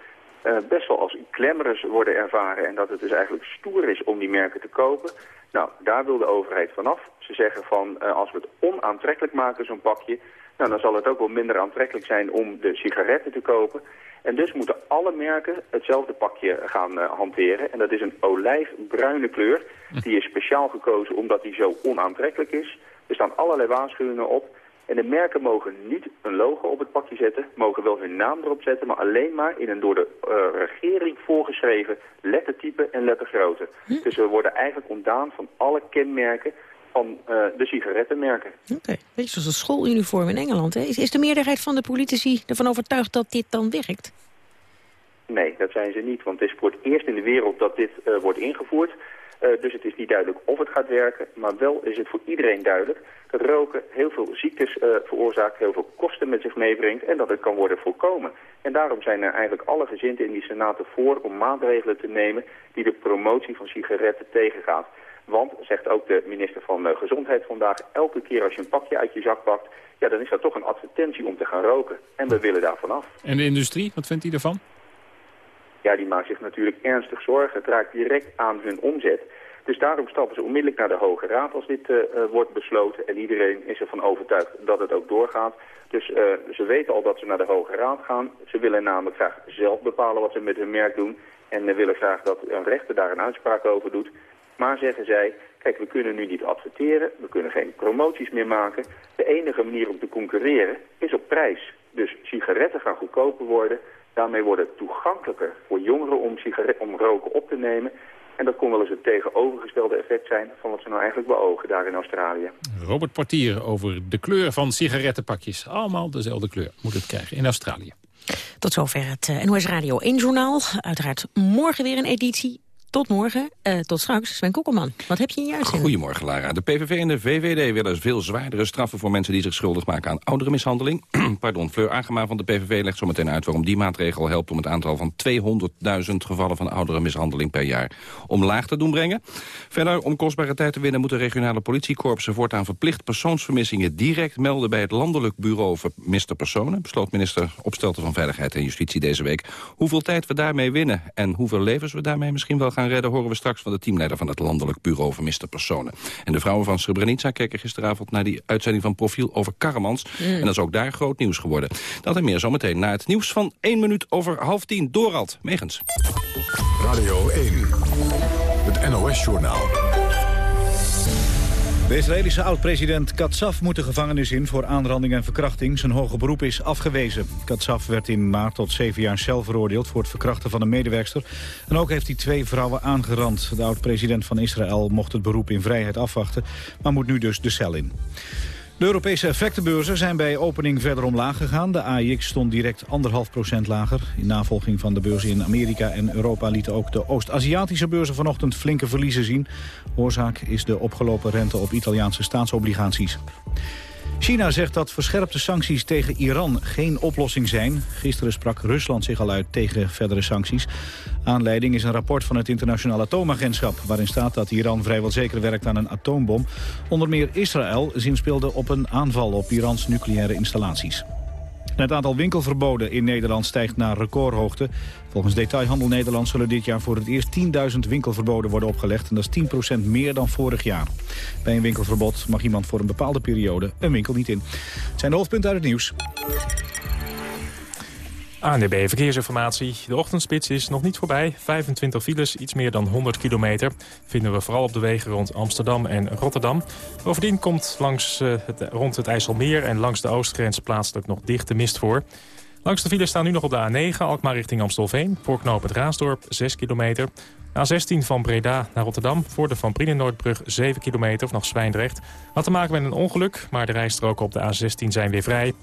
uh, best wel als klemmerers worden ervaren. En dat het dus eigenlijk stoer is om die merken te kopen. Nou, daar wil de overheid vanaf. Ze zeggen van uh, als we het onaantrekkelijk maken, zo'n pakje... Nou, dan zal het ook wel minder aantrekkelijk zijn om de sigaretten te kopen. En dus moeten alle merken hetzelfde pakje gaan uh, hanteren. En dat is een olijfbruine kleur. Die is speciaal gekozen omdat die zo onaantrekkelijk is. Er staan allerlei waarschuwingen op. En de merken mogen niet een logo op het pakje zetten, mogen wel hun naam erop zetten, maar alleen maar in een door de uh, regering voorgeschreven lettertype en lettergrootte. Hm? Dus we worden eigenlijk ontdaan van alle kenmerken van uh, de sigarettenmerken. Oké, okay. beetje zoals een schooluniform in Engeland. Hè? Is, is de meerderheid van de politici ervan overtuigd dat dit dan werkt? Nee, dat zijn ze niet, want het is voor het eerst in de wereld dat dit uh, wordt ingevoerd. Uh, dus het is niet duidelijk of het gaat werken, maar wel is het voor iedereen duidelijk dat roken heel veel ziektes uh, veroorzaakt, heel veel kosten met zich meebrengt en dat het kan worden voorkomen. En daarom zijn er eigenlijk alle gezinten in die senaten voor om maatregelen te nemen die de promotie van sigaretten tegengaat. Want, zegt ook de minister van uh, Gezondheid vandaag, elke keer als je een pakje uit je zak pakt, ja, dan is dat toch een advertentie om te gaan roken. En we willen daar vanaf. En de industrie, wat vindt hij ervan? Ja, die maakt zich natuurlijk ernstig zorgen. Het raakt direct aan hun omzet. Dus daarom stappen ze onmiddellijk naar de Hoge Raad als dit uh, wordt besloten. En iedereen is ervan overtuigd dat het ook doorgaat. Dus uh, ze weten al dat ze naar de Hoge Raad gaan. Ze willen namelijk graag zelf bepalen wat ze met hun merk doen. En willen graag dat een rechter daar een uitspraak over doet. Maar zeggen zij, kijk, we kunnen nu niet adverteren. We kunnen geen promoties meer maken. De enige manier om te concurreren is op prijs. Dus sigaretten gaan goedkoper worden. Daarmee wordt het toegankelijker voor jongeren om, om roken op te nemen. En dat kon wel eens het tegenovergestelde effect zijn van wat ze nou eigenlijk beogen daar in Australië. Robert Portier over de kleur van sigarettenpakjes. Allemaal dezelfde kleur moet het krijgen in Australië. Tot zover het eh, NOS Radio 1 journaal. Uiteraard morgen weer een editie tot morgen. Uh, tot straks. Sven Kokkelman, wat heb je in je uitzending? Goedemorgen, Lara. De PVV en de VVD willen veel zwaardere straffen... voor mensen die zich schuldig maken aan ouderenmishandeling. Pardon, Fleur Agema van de PVV legt zo meteen uit... waarom die maatregel helpt om het aantal van 200.000 gevallen... van ouderenmishandeling per jaar omlaag te doen brengen. Verder, om kostbare tijd te winnen... moeten regionale politiekorpsen voortaan verplicht persoonsvermissingen... direct melden bij het Landelijk Bureau Vermiste Personen... besloot minister Opstelten van Veiligheid en Justitie deze week. Hoeveel tijd we daarmee winnen en hoeveel levens we daarmee misschien wel gaan redden... horen we straks van de teamleider van het Landelijk Bureau Vermiste Personen. En de vrouwen van Srebrenica keken gisteravond naar die uitzending van Profiel over Karremans. Mm. En dat is ook daar groot nieuws geworden. Dat en meer zometeen na het nieuws van 1 minuut over half 10. Dorald Megens. Radio 1, het NOS-journaal. De Israëlische oud-president Katsaf moet de gevangenis in voor aanranding en verkrachting. Zijn hoge beroep is afgewezen. Katsaf werd in maart tot zeven jaar cel veroordeeld voor het verkrachten van een medewerkster. En ook heeft hij twee vrouwen aangerand. De oud-president van Israël mocht het beroep in vrijheid afwachten, maar moet nu dus de cel in. De Europese effectenbeurzen zijn bij opening verder omlaag gegaan. De AIX stond direct 1,5 procent lager. In navolging van de beurzen in Amerika en Europa lieten ook de Oost-Aziatische beurzen vanochtend flinke verliezen zien. Oorzaak is de opgelopen rente op Italiaanse staatsobligaties. China zegt dat verscherpte sancties tegen Iran geen oplossing zijn. Gisteren sprak Rusland zich al uit tegen verdere sancties. Aanleiding is een rapport van het Internationaal Atoomagentschap... waarin staat dat Iran vrijwel zeker werkt aan een atoombom. Onder meer Israël zinspeelde op een aanval op Irans nucleaire installaties. Het aantal winkelverboden in Nederland stijgt naar recordhoogte. Volgens Detailhandel Nederland zullen dit jaar voor het eerst 10.000 winkelverboden worden opgelegd. En dat is 10% meer dan vorig jaar. Bij een winkelverbod mag iemand voor een bepaalde periode een winkel niet in. Het zijn de hoofdpunten uit het nieuws. ANDB Verkeersinformatie. De ochtendspits is nog niet voorbij. 25 files, iets meer dan 100 kilometer. Vinden we vooral op de wegen rond Amsterdam en Rotterdam. Bovendien komt langs, uh, het, rond het IJsselmeer en langs de oostgrens plaatselijk nog dichte mist voor. Langs de files staan nu nog op de A9, Alkmaar richting Amstelveen. Voor knoop het Raasdorp, 6 kilometer. A16 van Breda naar Rotterdam, voor de Van Brienenoordbrug 7 kilometer, of nog Zwijndrecht. Had te maken met een ongeluk, maar de rijstroken op de A16 zijn weer vrij.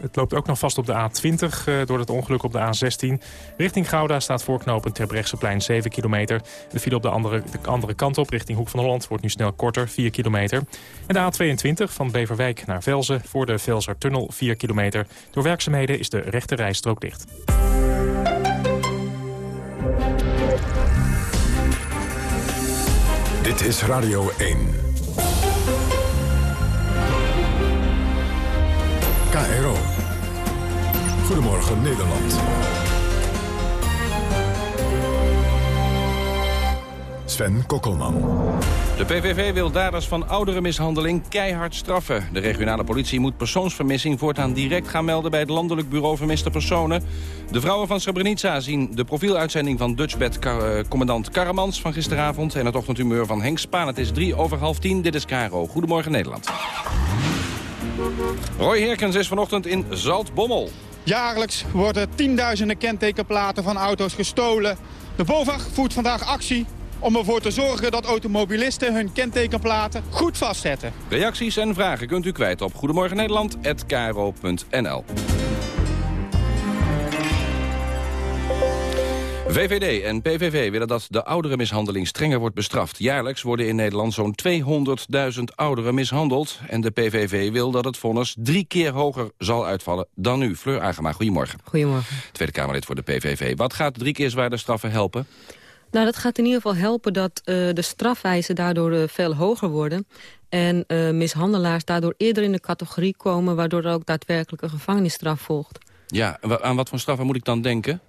Het loopt ook nog vast op de A20 uh, door het ongeluk op de A16. Richting Gouda staat voorknopend Terbrechtseplein 7 kilometer. De file op de andere, de andere kant op richting Hoek van Holland wordt nu snel korter, 4 kilometer. En de A22 van Beverwijk naar Velzen voor de Velsertunnel 4 kilometer. Door werkzaamheden is de rechte rijstrook dicht. Dit is Radio 1. KRO. Goedemorgen Nederland. Sven Kokkelman. De PVV wil daders van ouderenmishandeling keihard straffen. De regionale politie moet persoonsvermissing voortaan direct gaan melden... bij het Landelijk Bureau Vermiste Personen. De vrouwen van Srebrenica zien de profieluitzending van Dutchbed-commandant Karamans van gisteravond... en het ochtendhumeur van Henk Spaan. Het is drie over half tien. Dit is Caro. Goedemorgen Nederland. Roy Herkens is vanochtend in Zaltbommel. Jaarlijks worden tienduizenden kentekenplaten van auto's gestolen. De BOVAG voert vandaag actie om ervoor te zorgen dat automobilisten hun kentekenplaten goed vastzetten. Reacties en vragen kunt u kwijt op goedemorgennederland.kro.nl. VVD en PVV willen dat de ouderenmishandeling strenger wordt bestraft. Jaarlijks worden in Nederland zo'n 200.000 ouderen mishandeld. En de PVV wil dat het vonnis drie keer hoger zal uitvallen dan nu. Fleur Agema, goedemorgen. Goedemorgen. Tweede Kamerlid voor de PVV. Wat gaat drie keer zwaarder straffen helpen? Nou, dat gaat in ieder geval helpen dat uh, de strafwijzen daardoor uh, veel hoger worden. En uh, mishandelaars daardoor eerder in de categorie komen... waardoor er ook daadwerkelijk een gevangenisstraf volgt. Ja, aan wat voor straffen moet ik dan denken?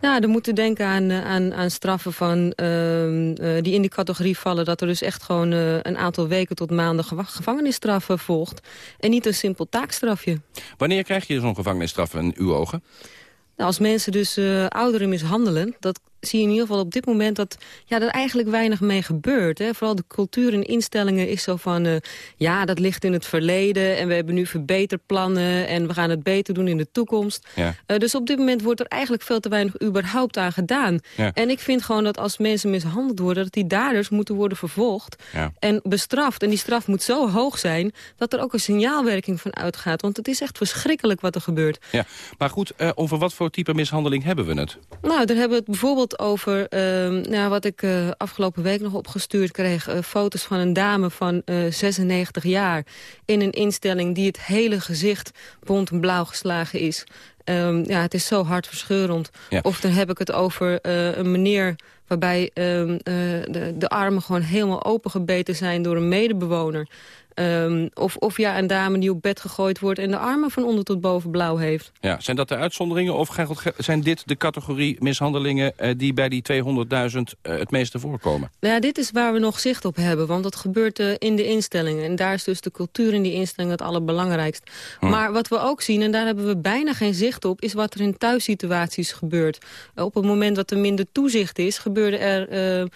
Nou, dan moeten denken aan, aan, aan straffen van, uh, uh, die in die categorie vallen... dat er dus echt gewoon uh, een aantal weken tot maanden gevangenisstraffen volgt. En niet een simpel taakstrafje. Wanneer krijg je zo'n gevangenisstraf in uw ogen? Nou, als mensen dus ouderen mishandelen... dat zie je in ieder geval op dit moment dat ja, er eigenlijk weinig mee gebeurt. Hè. Vooral de cultuur en instellingen is zo van... Uh, ja, dat ligt in het verleden en we hebben nu verbeterplannen... en we gaan het beter doen in de toekomst. Ja. Uh, dus op dit moment wordt er eigenlijk veel te weinig überhaupt aan gedaan. Ja. En ik vind gewoon dat als mensen mishandeld worden... dat die daders moeten worden vervolgd ja. en bestraft. En die straf moet zo hoog zijn dat er ook een signaalwerking van uitgaat. Want het is echt verschrikkelijk wat er gebeurt. Ja. Maar goed, uh, over wat voor type mishandeling hebben we het? Nou, daar hebben we het bijvoorbeeld over uh, nou, wat ik uh, afgelopen week nog opgestuurd kreeg. Uh, foto's van een dame van 96 jaar in een instelling die het hele gezicht bont en blauw geslagen is. Um, ja, het is zo hartverscheurend. Ja. Of dan heb ik het over een meneer waarbij um, de, de armen gewoon helemaal opengebeten zijn door een medebewoner. Um, of, of ja, een dame die op bed gegooid wordt en de armen van onder tot boven blauw heeft. Ja, zijn dat de uitzonderingen of zijn dit de categorie mishandelingen uh, die bij die 200.000 uh, het meeste voorkomen? Nou ja, dit is waar we nog zicht op hebben, want dat gebeurt uh, in de instellingen. En daar is dus de cultuur in die instellingen het allerbelangrijkst. Hm. Maar wat we ook zien, en daar hebben we bijna geen zicht op, is wat er in thuissituaties gebeurt. Op het moment dat er minder toezicht is, gebeuren er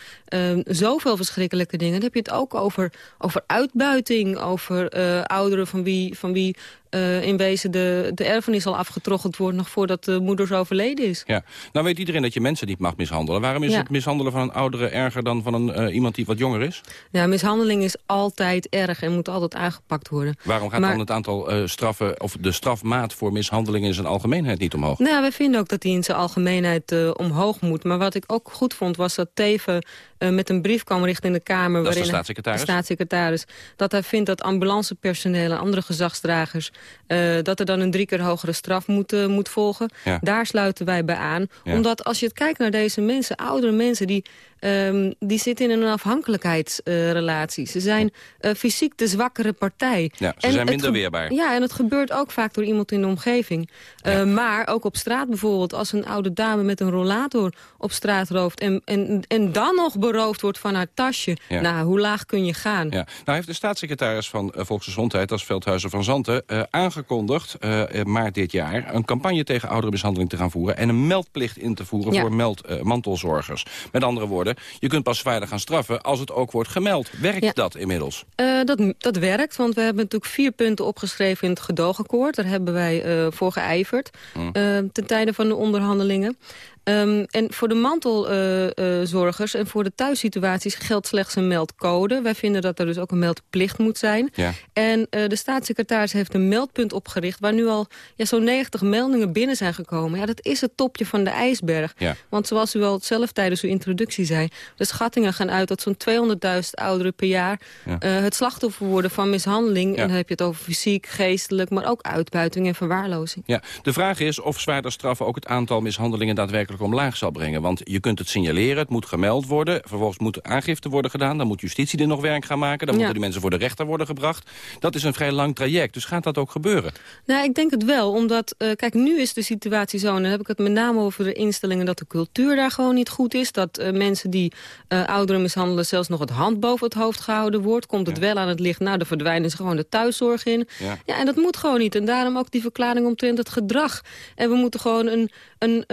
zoveel verschrikkelijke dingen. Dan heb je het ook over, over uitbuiting over uh, ouderen van wie, van wie uh, in wezen de, de erfenis al afgetroggeld wordt... nog voordat de moeder overleden is. Ja. Nou weet iedereen dat je mensen niet mag mishandelen. Waarom is Ja. het mishandelen van een oudere erger dan van een, uh, iemand die wat jonger is? Ja, mishandeling is altijd erg en moet altijd aangepakt worden. Waarom gaat Maar- dan het aantal uh, straffen... of de strafmaat voor mishandeling in zijn algemeenheid niet omhoog? Nou, wij vinden ook dat die in zijn algemeenheid omhoog moet. Maar wat ik ook goed vond, was dat Teven met een brief kwam richting de Kamer... Dat de waarin hij- staatssecretaris? de staatssecretaris. Dat hij vindt dat ambulancepersoneel en andere gezagsdragers... uh, dat er dan een drie keer hogere straf moet, uh, moet volgen. Ja. Daar sluiten wij bij aan. Ja. Omdat als je het kijkt naar deze mensen, oudere mensen... die, um, die zitten in een afhankelijkheidsrelatie. ze zijn uh, fysiek de zwakkere partij. Ja, ze En zijn minder weerbaar. Ja, en het gebeurt ook vaak door iemand in de omgeving. Uh, maar ook op straat bijvoorbeeld, als een oude dame met een rollator op straat rooft... en, en, en dan nog beroofd wordt van haar tasje. Ja. Nou, hoe laag kun je gaan? Ja. Nou heeft de staatssecretaris van uh, Volksgezondheid, als Veldhuizen van Zanten, uh, aangekondigd uh, maart dit jaar een campagne tegen ouderenmishandeling te gaan voeren en een meldplicht in te voeren Ja. voor meld, uh, mantelzorgers. Met andere woorden, je kunt pas zwaarder gaan straffen als het ook wordt gemeld. Werkt Ja. dat inmiddels? Uh, dat, dat werkt, want we hebben natuurlijk vier punten opgeschreven in het gedoogakkoord. Daar hebben wij uh, voor geijverd Hm. uh, ten tijde van de onderhandelingen. Um, en voor de mantelzorgers en voor de thuissituaties geldt slechts een meldcode. Wij vinden dat er dus ook een meldplicht moet zijn. Ja. En uh, de staatssecretaris heeft een meldpunt opgericht... waar nu al ja, zo'n 90 meldingen binnen zijn gekomen. Ja, dat is het topje van de ijsberg. Ja. Want zoals u al zelf tijdens uw introductie zei... de schattingen gaan uit dat zo'n 200.000 ouderen per jaar... Ja. Het slachtoffer worden van mishandeling. Ja. En dan heb je het over fysiek, geestelijk... maar ook uitbuiting en verwaarlozing. Ja, de vraag is of zwaarder straffen ook het aantal mishandelingen daadwerkelijk omlaag zal brengen. Want je kunt het signaleren, het moet gemeld worden. Vervolgens moet aangifte worden gedaan. Dan moet justitie er nog werk gaan maken. Dan Ja. moeten die mensen voor de rechter worden gebracht. Dat is een vrij lang traject. Dus gaat dat ook gebeuren? Nou, ik denk het wel, omdat, uh, kijk, nu is de situatie zo... en dan heb ik het met name over de instellingen... dat de cultuur daar gewoon niet goed is. Dat uh, mensen die uh, ouderen mishandelen... zelfs nog het hand boven het hoofd gehouden wordt. Komt het wel aan het licht, nou, dan verdwijnen ze gewoon de thuiszorg in. Ja. Ja, en dat moet gewoon niet. En daarom ook die verklaring omtrent het gedrag. En we moeten gewoon een, een,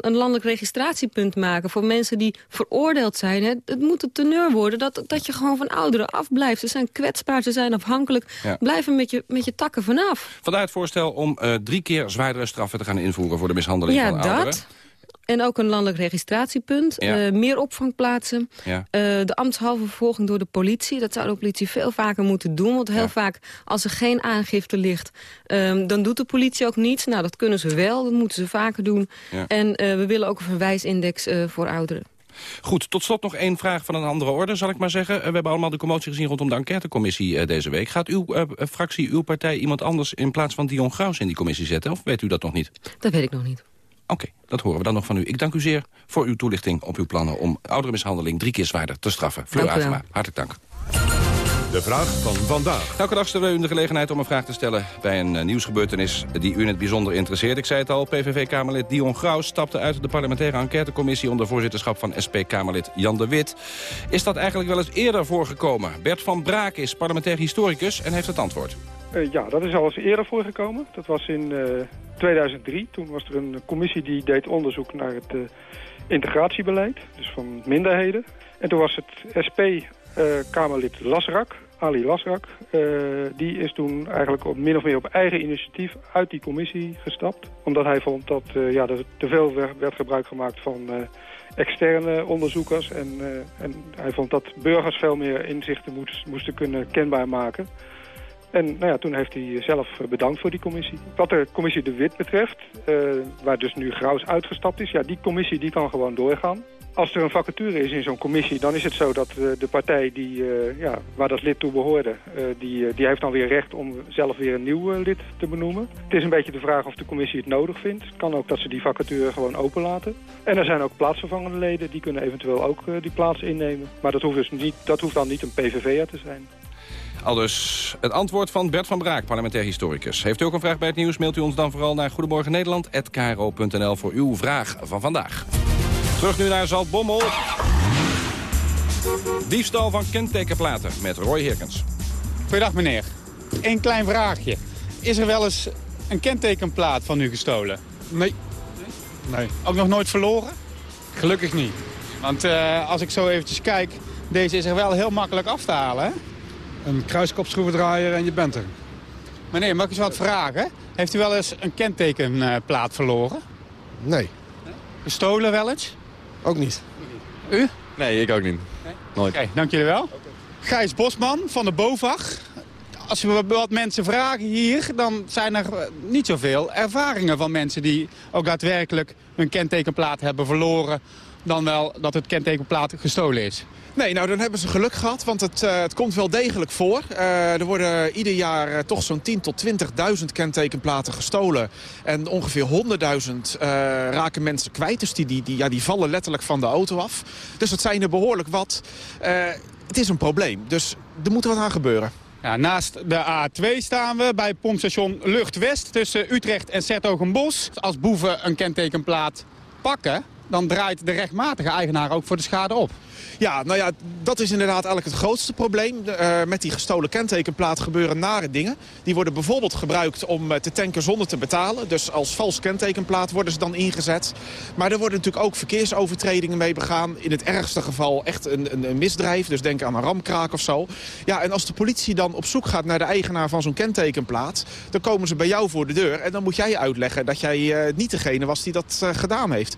een landelijk registratiepunt maken... voor mensen die veroordeeld zijn. Hè. Het moet een teneur worden dat, dat je gewoon van ouderen afblijft. Ze zijn kwetsbaar, ze zijn afhankelijk. Ja. Blijf er met je, met je takken vanaf. Vandaar het voorstel om uh, drie keer zwaardere straffen te gaan invoeren voor de mishandeling Ja, van ouderen. dat. En ook een landelijk registratiepunt. Ja. Eh, meer opvangplaatsen. Ja. Eh, de ambtshalve vervolging door de politie. Dat zou de politie veel vaker moeten doen. Want heel vaak, als er geen aangifte ligt... ehm, dan doet de politie ook niets. Nou, dat kunnen ze wel. Dat moeten ze vaker doen. En eh, we willen ook een verwijsindex voor ouderen. Goed, tot slot nog één vraag van een andere orde, zal ik maar zeggen. We hebben allemaal de commotie gezien rondom de enquêtecommissie deze week. Gaat uw fractie, uw partij iemand anders in plaats van Dion Graus in die commissie zetten? Of weet u dat nog niet? Dat weet ik nog niet. Oké, dat horen we dan nog van u. Ik dank u zeer voor uw toelichting op uw plannen om ouderenmishandeling drie keer zwaarder te straffen. Fleur. Agema, hartelijk dank. De vraag van vandaag. Elke dag stellen we u de gelegenheid om een vraag te stellen bij een eh, nieuwsgebeurtenis die u in het bijzonder interesseert. Ik zei het al, PVV-Kamerlid Dion Graus stapte uit de parlementaire enquêtecommissie onder voorzitterschap van SP-Kamerlid Jan de Wit. Is dat eigenlijk wel eens eerder voorgekomen? Bert van Braak is parlementair historicus en heeft het antwoord. Eh, ja, dat is al eens eerder voorgekomen. Dat was in eh, 2003. Toen was er een commissie die deed onderzoek naar het eh, integratiebeleid. Dus van minderheden. En toen was het SP-Kamerlid Lasrak, Ali Lasrak. eh, die is toen eigenlijk op, min of meer op eigen initiatief uit die commissie gestapt. Omdat hij vond dat, eh, ja, er te veel werd, gebruik gemaakt van... eh, externe onderzoekers. En, eh, en hij vond dat burgers veel meer inzichten moest- moesten kunnen kenbaar maken. En nou ja, toen heeft hij zelf bedankt voor die commissie. Wat de commissie De Wit betreft, eh, waar dus nu Graus uitgestapt is... ja, die commissie die kan gewoon doorgaan. Als er een vacature is in zo'n commissie, dan is het zo dat eh, de partij die, eh, ja, waar dat lid toe behoorde... eh, die, die heeft dan weer recht om zelf weer een nieuw lid te benoemen. Het is een beetje de vraag of de commissie het nodig vindt. Het kan ook dat ze die vacature gewoon openlaten. En er zijn ook plaatsvervangende leden, die kunnen eventueel ook die plaats innemen. Maar dat hoeft, dus niet, dat hoeft dan niet een PVV'er te zijn. Al dus het antwoord van Bert van Braak, parlementair historicus. Heeft u ook een vraag bij het nieuws, mailt u ons dan vooral naar goedemorgennederland.kro.nl voor uw vraag van vandaag. Terug nu naar Zaltbommel. Diefstal van kentekenplaten met Roy Herkens. Goedendag meneer. Eén klein vraagje. Is er wel eens een kentekenplaat van u gestolen? Nee. Nee. Ook nog nooit verloren? Gelukkig niet. Want eh, als ik zo eventjes kijk, deze is er wel heel makkelijk af te halen. Hè? Een kruiskopschroevendraaier en je bent er. Meneer, mag ik eens wat vragen? Heeft u wel eens een kentekenplaat verloren? Nee. Gestolen wel eens? Ook niet. U? Nee, ik ook niet. Nooit. Oké, dank jullie wel. Gijs Bosman van de BOVAG. Als we wat mensen vragen hier, dan zijn er eh, niet zoveel ervaringen van mensen die ook daadwerkelijk hun kentekenplaat hebben verloren. Dan wel dat het kentekenplaat gestolen is. Nee, nou dan hebben ze geluk gehad, want het, eh, het komt wel degelijk voor. Eh, er worden ieder jaar eh, toch zo'n 10.000 tot 20.000 kentekenplaten gestolen. En ongeveer 100.000 eh, raken mensen kwijt. Dus die, die, die, ja, die vallen letterlijk van de auto af. Dus dat zijn er behoorlijk wat. Het is een probleem, dus er moet wat aan gebeuren. Ja, naast de A2 staan we bij pompstation Lucht West tussen Utrecht en Sertogenbos. Als boeven een kentekenplaat pakken, dan draait de rechtmatige eigenaar ook voor de schade op. Ja, nou ja, dat is inderdaad eigenlijk het grootste probleem. Eh, met die gestolen kentekenplaat gebeuren nare dingen. Die worden bijvoorbeeld gebruikt om eh, te tanken zonder te betalen. Dus als vals kentekenplaat worden ze dan ingezet. Maar er worden natuurlijk ook verkeersovertredingen mee begaan. In het ergste geval echt een, een, misdrijf. Dus denk aan een ramkraak of zo. Ja, en als de politie dan op zoek gaat naar de eigenaar van zo'n kentekenplaat... dan komen ze bij jou voor de deur. En dan moet jij uitleggen dat jij eh, niet degene was die dat gedaan heeft.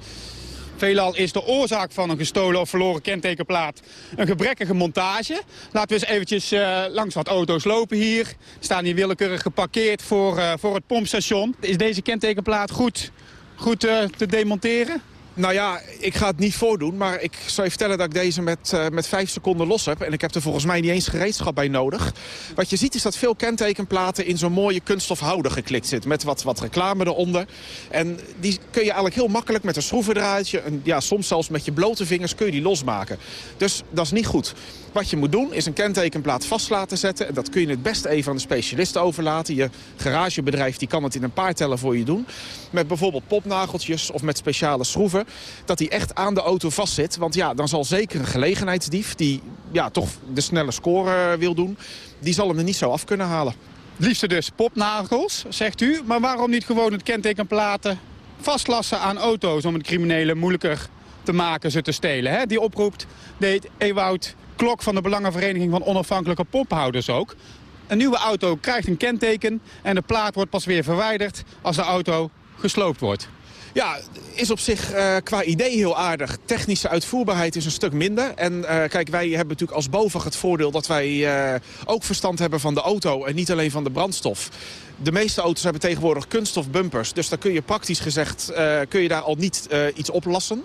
Veelal is de oorzaak van een gestolen of verloren kentekenplaat een gebrekkige montage. Laten we eens eventjes eh, langs wat auto's lopen hier. Er staan hier willekeurig geparkeerd voor, eh, voor het pompstation. Is deze kentekenplaat goed, goed eh, te demonteren? Nou ja, ik ga het niet voordoen, maar ik zou je vertellen dat ik deze met, eh, met vijf seconden los heb. En ik heb er volgens mij niet eens gereedschap bij nodig. Wat je ziet is dat veel kentekenplaten in zo'n mooie kunststof houder geklikt zitten. Met wat, wat reclame eronder. En die kun je eigenlijk heel makkelijk met een schroevendraadje... En ja, soms zelfs met je blote vingers kun je die losmaken. Dus dat is niet goed. Wat je moet doen is een kentekenplaat vast laten zetten. En dat kun je het best even aan de specialisten overlaten. Je garagebedrijf die kan het in een paar tellen voor je doen. Met bijvoorbeeld popnageltjes of met speciale schroeven. Dat die echt aan de auto vastzit. Want ja, dan zal zeker een gelegenheidsdief... die ja, toch de snelle score eh, wil doen... die zal hem er niet zo af kunnen halen. Liefste dus popnagels, zegt u. Maar waarom niet gewoon het kentekenplaten vastlassen aan auto's... om het criminelen moeilijker te maken ze te stelen? Hè? Die oproept deed Ewout Klok van de Belangenvereniging van Onafhankelijke Pophouders ook. Een nieuwe auto krijgt een kenteken en de plaat wordt pas weer verwijderd als de auto gesloopt wordt. Ja, is op zich uh, qua idee heel aardig. Technische uitvoerbaarheid is een stuk minder. En uh, kijk, wij hebben natuurlijk als BOVAG het voordeel dat wij uh, ook verstand hebben van de auto... en niet alleen van de brandstof. De meeste auto's hebben tegenwoordig kunststofbumpers. Dus dan kun je praktisch gezegd uh, kun je daar al niet uh, iets oplossen.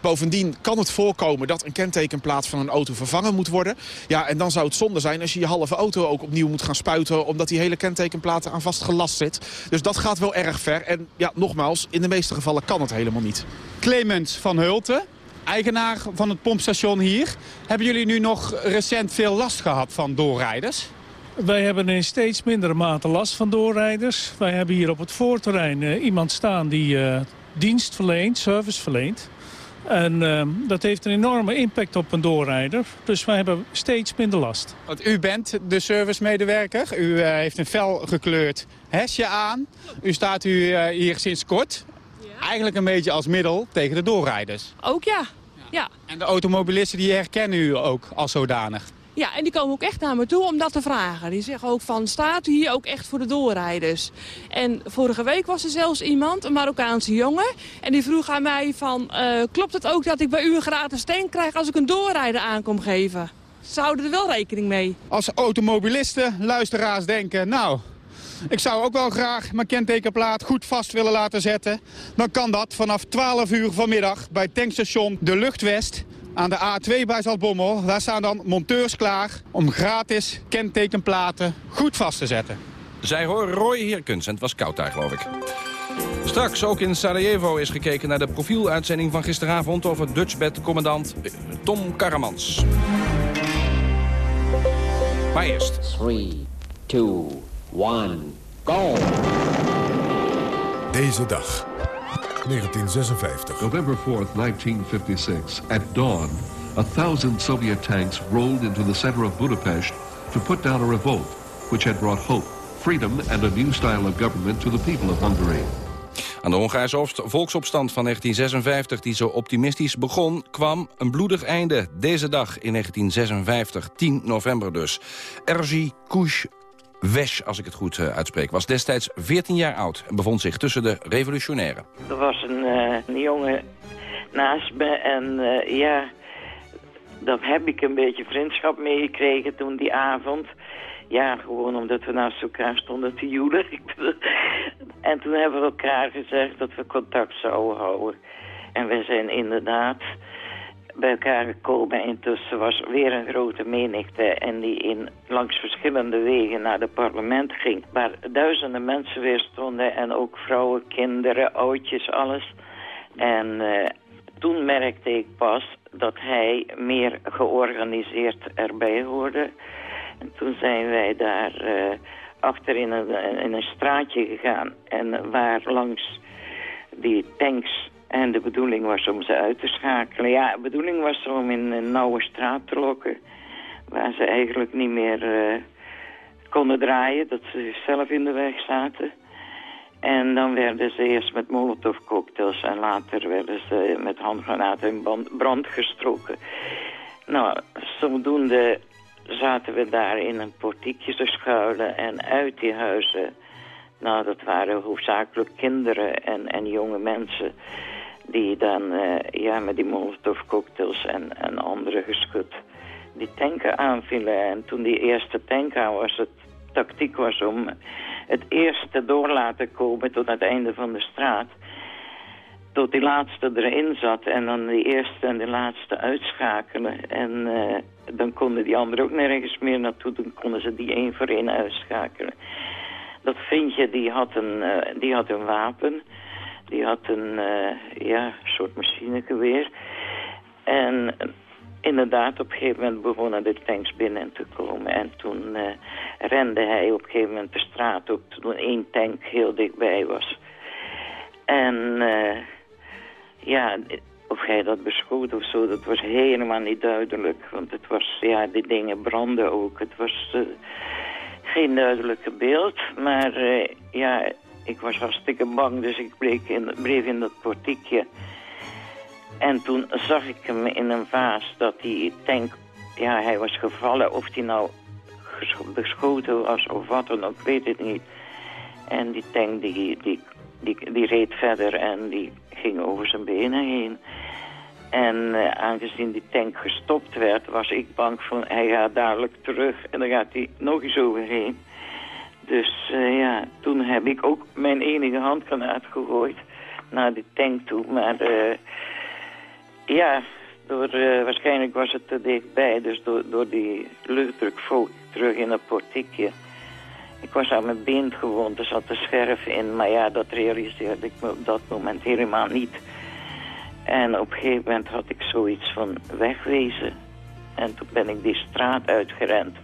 Bovendien kan het voorkomen dat een kentekenplaat van een auto vervangen moet worden. Ja, en dan zou het zonde zijn als je je halve auto ook opnieuw moet gaan spuiten... omdat die hele kentekenplaat aan vastgelast zit. Dus dat gaat wel erg ver. En ja, nogmaals, in de meeste gevallen kan het helemaal niet. Clemens van Hulten, eigenaar van het pompstation hier. Hebben jullie nu nog recent veel last gehad van doorrijders? Wij hebben in steeds mindere mate last van doorrijders. Wij hebben hier op het voorterrein uh, iemand staan die uh, dienst verleent, service verleent. En uh, dat heeft een enorme impact op een doorrijder. Dus wij hebben steeds minder last. Want u bent de servicemedewerker. U uh, heeft een fel gekleurd hesje aan. U staat u hier sinds kort. Ja. Eigenlijk een beetje als middel tegen de doorrijders. Ook ja. ja. En de automobilisten die herkennen u ook als zodanig. Ja, en die komen ook echt naar me toe om dat te vragen. Die zeggen ook van, staat u hier ook echt voor de doorrijders? En vorige week was er zelfs iemand, een Marokkaanse jongen... en die vroeg aan mij van, uh, klopt het ook dat ik bij u een gratis tank krijg... als ik een doorrijder aankom geven? Ze houden er wel rekening mee. Als automobilisten, luisteraars denken, nou... Ik zou ook wel graag mijn kentekenplaat goed vast willen laten zetten. Dan kan dat vanaf 12 uur vanmiddag bij tankstation De Luchtwest aan de A2 bij Zaltbommel. Daar staan dan monteurs klaar om gratis kentekenplaten goed vast te zetten. Zij hoor Roy Heerkens en het was koud daar geloof ik. Straks ook in Sarajevo is gekeken naar de profieluitzending van gisteravond... over Dutchbed-commandant Tom Karamans. Maar eerst. 3, 2, 1, go! Deze dag. 1956. November 4th, 1956. At dawn, a thousand Soviet tanks rolled into the center of Budapest to put down a revolt which had brought hope, freedom and a new style of government to the people of Hungary. Aan de Hongaarse volksopstand van 1956, die zo optimistisch begon... kwam een bloedig einde deze dag in 1956, 10 november dus. Erzi Kush Wesh, als ik het goed uh, uitspreek, was destijds 14 jaar oud... en bevond zich tussen de revolutionairen. Er was een, een jongen naast me en uh, ja, daar heb ik een beetje vriendschap meegekregen toen die avond. Ja, gewoon omdat we naast elkaar stonden te joelen. en toen hebben we elkaar gezegd dat we contact zouden houden. En we zijn inderdaad bij elkaar gekomen. Intussen was weer een grote menigte en die in, langs verschillende wegen naar het parlement ging. Waar duizenden mensen weer stonden en ook vrouwen, kinderen, oudjes, alles. En uh, toen merkte ik pas dat hij meer georganiseerd erbij hoorde. En toen zijn wij daar uh, achter in een, in een straatje gegaan. En waar langs die tanks en de bedoeling was om ze uit te schakelen. Ja, de bedoeling was om in een nauwe straat te lokken. Waar ze eigenlijk niet meer uh, konden draaien. Dat ze zichzelf in de weg zaten. En dan werden ze eerst met molotovcocktails en later werden ze met handgranaten in brand gestoken. Nou, zodoende zaten we daar in een portiekje te schuilen en uit die huizen... Nou, dat waren hoofdzakelijk kinderen en, en jonge mensen die dan uh, ja, met die cocktails en, en andere geschut die tanken aanvielen. En toen die eerste tank was, het tactiek was om het eerste door laten komen tot het einde van de straat. Tot die laatste erin zat en dan die eerste en de laatste uitschakelen. En uh, dan konden die anderen ook nergens meer naartoe, dan konden ze die één voor één uitschakelen. Dat vindje, die had een, uh, die had een wapen... Die had een uh, ja, soort machinegeweer. En inderdaad, op een gegeven moment begonnen de tanks binnen te komen. En toen uh, rende hij op een gegeven moment de straat op toen één tank heel dichtbij was. En ja, of hij dat beschoot of zo, dat was helemaal niet duidelijk. Want het was, ja, die dingen brandden ook. Het was geen duidelijke beeld. Maar ja, ik was hartstikke bang, dus ik bleef in, bleef in dat portiekje. En toen zag ik hem in een vaas dat die tank... Ja, hij was gevallen. Of hij nou beschoten was of wat dan ook, weet het niet. En die tank die, die, die, die reed verder en die ging over zijn benen heen. En eh, aangezien die tank gestopt werd, was ik bang van hij gaat dadelijk terug en dan gaat hij nog eens overheen. Dus eh, ja, toen heb ik ook mijn enige handgranaat gegooid naar die tank toe. Maar uh, ja, door, waarschijnlijk was het te dichtbij, dus door, die luchtdruk vloog terug in het portiekje. Ik was aan mijn been gewond, er zat de scherf in, maar ja, dat realiseerde ik me op dat moment helemaal niet. En op een gegeven moment had ik zoiets van wegwezen. En toen ben ik die straat uitgerend.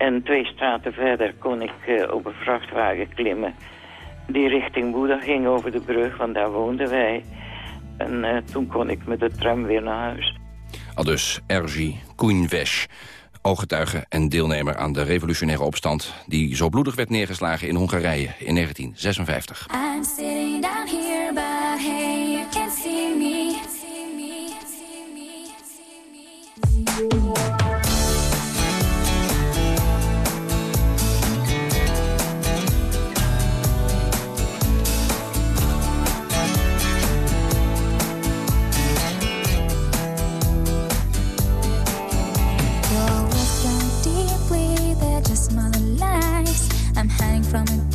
En twee straten verder kon ik uh, op een vrachtwagen klimmen. Die richting Boeddha ging over de brug, want daar woonden wij. En uh, toen kon ik met de tram weer naar huis. Al dus Ergi Koenvesh, ooggetuige en deelnemer aan de revolutionaire opstand... die zo bloedig werd neergeslagen in Hongarije in 1956. I'm sitting down here, but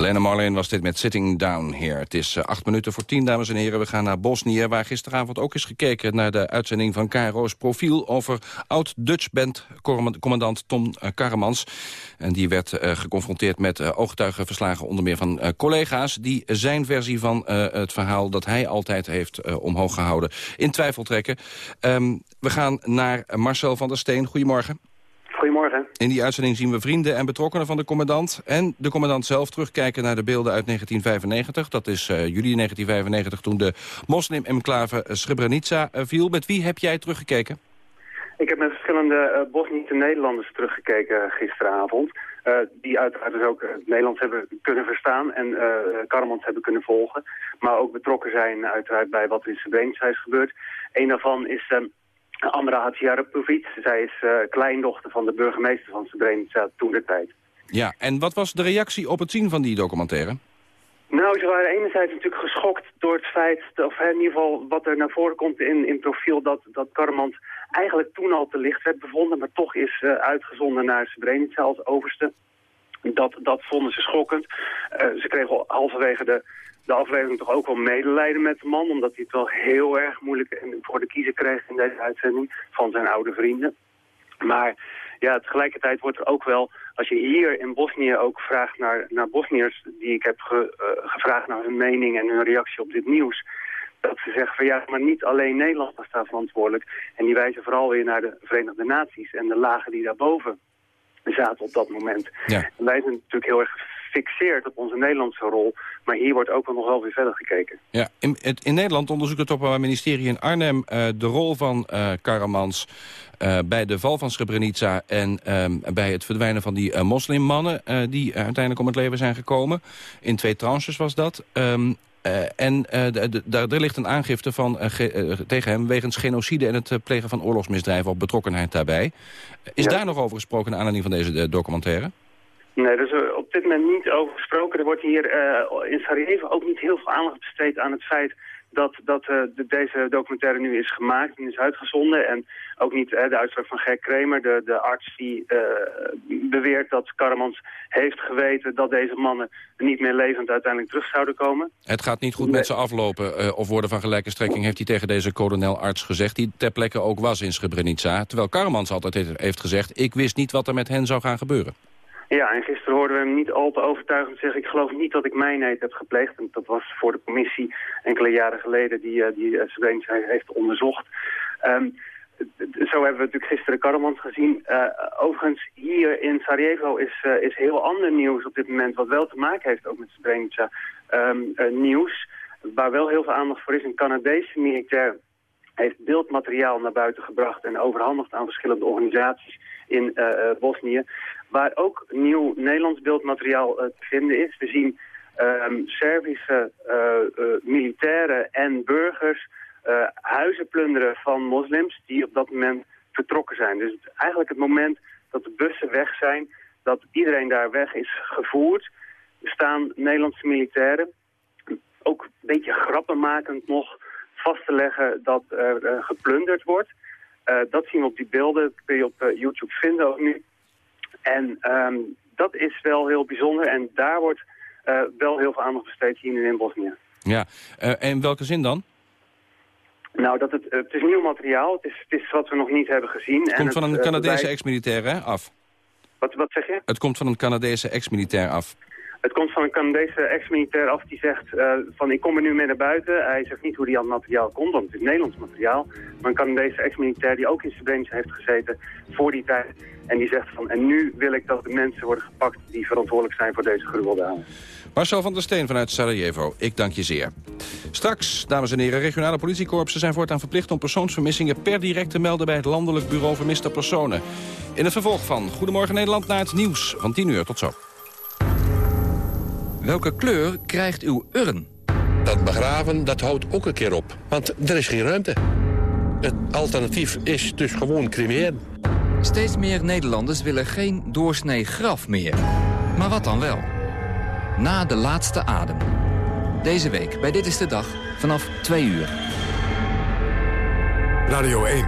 Lena Marleen was dit met Sitting Down Here. Het is uh, acht minuten voor tien, dames en heren. We gaan naar Bosnië, waar gisteravond ook is gekeken... naar de uitzending van KRO's Profiel... over oud-Dutch-band-commandant Tom uh, Karremans. En die werd uh, geconfronteerd met ooggetuigenverslagen... onder meer van collega's... die zijn versie van het verhaal dat hij altijd heeft omhoog gehouden... in twijfel trekken. Um, we gaan naar Marcel van der Steen. Goedemorgen. In die uitzending zien we vrienden en betrokkenen van de commandant... en de commandant zelf terugkijken naar de beelden uit 1995. Dat is uh, juli 1995 toen de moslim-enclave Srebrenica uh, viel. Met wie heb jij teruggekeken? Ik heb met verschillende uh, Bosnische Nederlanders teruggekeken gisteravond. die uiteraard dus ook het Nederlands hebben kunnen verstaan en uh, hebben kunnen volgen. Maar ook betrokken zijn uiteraard bij wat in Srebrenica is gebeurd. Een daarvan is Andra Hatsiaropovic. Zij is uh, kleindochter van de burgemeester van Srebrenica toen de tijd. Ja, en wat was de reactie op het zien van die documentaire? Nou, ze waren enerzijds natuurlijk geschokt door het feit, of in ieder geval wat er naar voren komt in, in profiel, dat, dat Karremans eigenlijk toen al te licht werd bevonden, maar toch is uh, uitgezonden naar Srebrenica als overste. Dat, dat vonden ze schokkend. Uh, ze kregen halverwege de, de aflevering toch ook wel medelijden met de man, omdat hij het wel heel erg moeilijk voor de kiezer kreeg in deze uitzending van zijn oude vrienden. Maar ja, tegelijkertijd wordt er ook wel, als je hier in Bosnië ook vraagt naar, naar Bosniërs die ik heb ge, uh, gevraagd naar hun mening en hun reactie op dit nieuws, dat ze zeggen van ja, maar niet alleen Nederland was daar verantwoordelijk. En die wijzen vooral weer naar de Verenigde Naties en de lagen die daarboven zaten op dat moment. Ja. En wij zijn natuurlijk heel erg gefixeerd op onze Nederlandse rol. Maar hier wordt ook nog wel weer verder gekeken. Ja, in, het, in Nederland onderzoekt het Openbaar Ministerie in Arnhem... Uh, de rol van uh, Karamans uh, bij de val van Srebrenica... en bij het verdwijnen van die moslimmannen... die uiteindelijk om het leven zijn gekomen. In twee tranches was dat. Um, uh, en uh, er ligt een aangifte van, uh, tegen hem wegens genocide... en het plegen van oorlogsmisdrijven of betrokkenheid daarbij. Is Ja. daar nog over gesproken naar aanleiding van deze documentaire? Nee, is er dit moment niet over gesproken. Er wordt hier uh, in Sarajevo ook niet heel veel aandacht besteed aan het feit dat, dat uh, de, deze documentaire nu is gemaakt en is uitgezonden. En ook niet uh, de uitspraak van Gert Kremer, de, de arts die beweert dat Karamans heeft geweten dat deze mannen niet meer levend uiteindelijk terug zouden komen. Het gaat niet goed met ze aflopen of worden van gelijke strekking, heeft hij tegen deze kolonel-arts gezegd, die ter plekke ook was in Srebrenica. Terwijl Karamans altijd heeft gezegd, ik wist niet wat er met hen zou gaan gebeuren. Ja, en gisteren hoorden we hem niet al te overtuigend zeggen... ik geloof niet dat ik mijnheid heb gepleegd. En dat was voor de commissie enkele jaren geleden die, uh, die uh, heeft onderzocht. Um, zo hebben we natuurlijk gisteren Karamans gezien. Uh, overigens, hier in Sarajevo is, is heel ander nieuws op dit moment... wat wel te maken heeft ook met Srebrenica um, uh, nieuws. Waar wel heel veel aandacht voor is. Een Canadese militair heeft beeldmateriaal naar buiten gebracht... en overhandigd aan verschillende organisaties in uh, Bosnië... waar ook nieuw Nederlands beeldmateriaal uh, te vinden is. We zien um, Servische militairen en burgers huizen plunderen van moslims... die op dat moment vertrokken zijn. Dus eigenlijk het moment dat de bussen weg zijn... dat iedereen daar weg is gevoerd... staan Nederlandse militairen... ook een beetje grappenmakend nog vast te leggen dat er geplunderd wordt... Uh, dat zien we op die beelden, dat kun je op uh, YouTube vinden ook nu. En um, dat is wel heel bijzonder en daar wordt wel heel veel aandacht besteed hier in Bosnië. Ja, en in welke zin dan? Nou, dat het, het is nieuw materiaal, het is, het is wat we nog niet hebben gezien. Het komt en van een Canadese ex-militair hè, af? Wat, wat zeg je? Het komt van een Canadese ex-militair af. Het komt van een Canadese ex-militair af die zegt uh, van ik kom er nu mee naar buiten. Hij zegt niet hoe hij aan het materiaal komt, want het is Nederlands materiaal. Maar een Canadese ex-militair die ook in Srebrenica heeft gezeten voor die tijd. En die zegt van en nu wil ik dat de mensen worden gepakt die verantwoordelijk zijn voor deze gruweldaden. Marcel van der Steen vanuit Sarajevo, ik dank je zeer. Straks, dames en heren, regionale politiekorpsen zijn voortaan verplicht om persoonsvermissingen per direct te melden bij het Landelijk Bureau Vermiste Personen. In het vervolg van Goedemorgen Nederland naar het nieuws van 10 uur. Tot zo. Welke kleur krijgt uw urn? Dat begraven, dat houdt ook een keer op. Want er is geen ruimte. Het alternatief is dus gewoon cremeren. Steeds meer Nederlanders willen geen doorsnee graf meer. Maar wat dan wel? Na de laatste adem. Deze week bij Dit is de Dag vanaf 2 uur. Radio 1.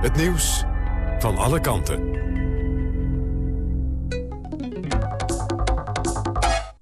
Het nieuws van alle kanten.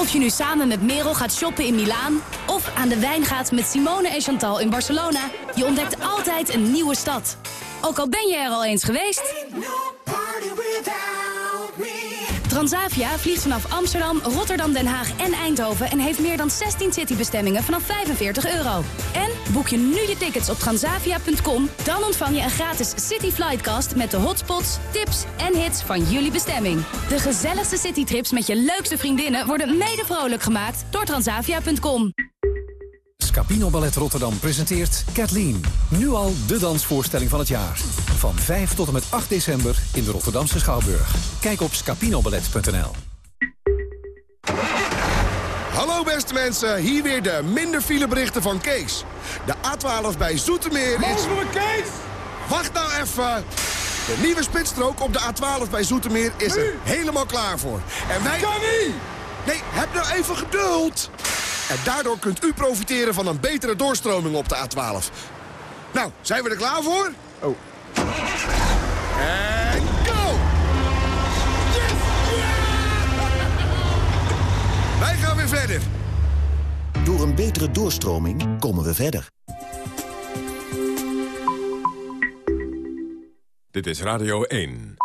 Of je nu samen met Merel gaat shoppen in Milaan... of aan de wijn gaat met Simone en Chantal in Barcelona... je ontdekt altijd een nieuwe stad. Ook al ben je er al eens geweest... Transavia vliegt vanaf Amsterdam, Rotterdam, Den Haag en Eindhoven... en heeft meer dan 16 citybestemmingen vanaf 45 euro. En boek je nu je tickets op transavia.com... dan ontvang je een gratis City Flightcast... met de hotspots, tips en hits van jullie bestemming. De gezelligste citytrips met je leukste vriendinnen... worden mede vrolijk gemaakt door transavia.com. Scapino Ballet Rotterdam presenteert Kathleen. Nu al de dansvoorstelling van het jaar. Van 5 tot en met 8 december in de Rotterdamse Schouwburg. Kijk op scapinoballet.nl. Hallo beste mensen, hier weer de minder fileberichten van Kees. De A12 bij Zoetermeer is... Mogen we Kees? Wacht nou even. De nieuwe spitsstrook op de A12 bij Zoetermeer is er helemaal klaar voor. En wij... Kan niet! Nee, heb nou even geduld. En daardoor kunt u profiteren van een betere doorstroming op de A12. Nou, zijn we er klaar voor? Oh. En Wij gaan weer verder. Door een betere doorstroming komen we verder. Dit is Radio 1.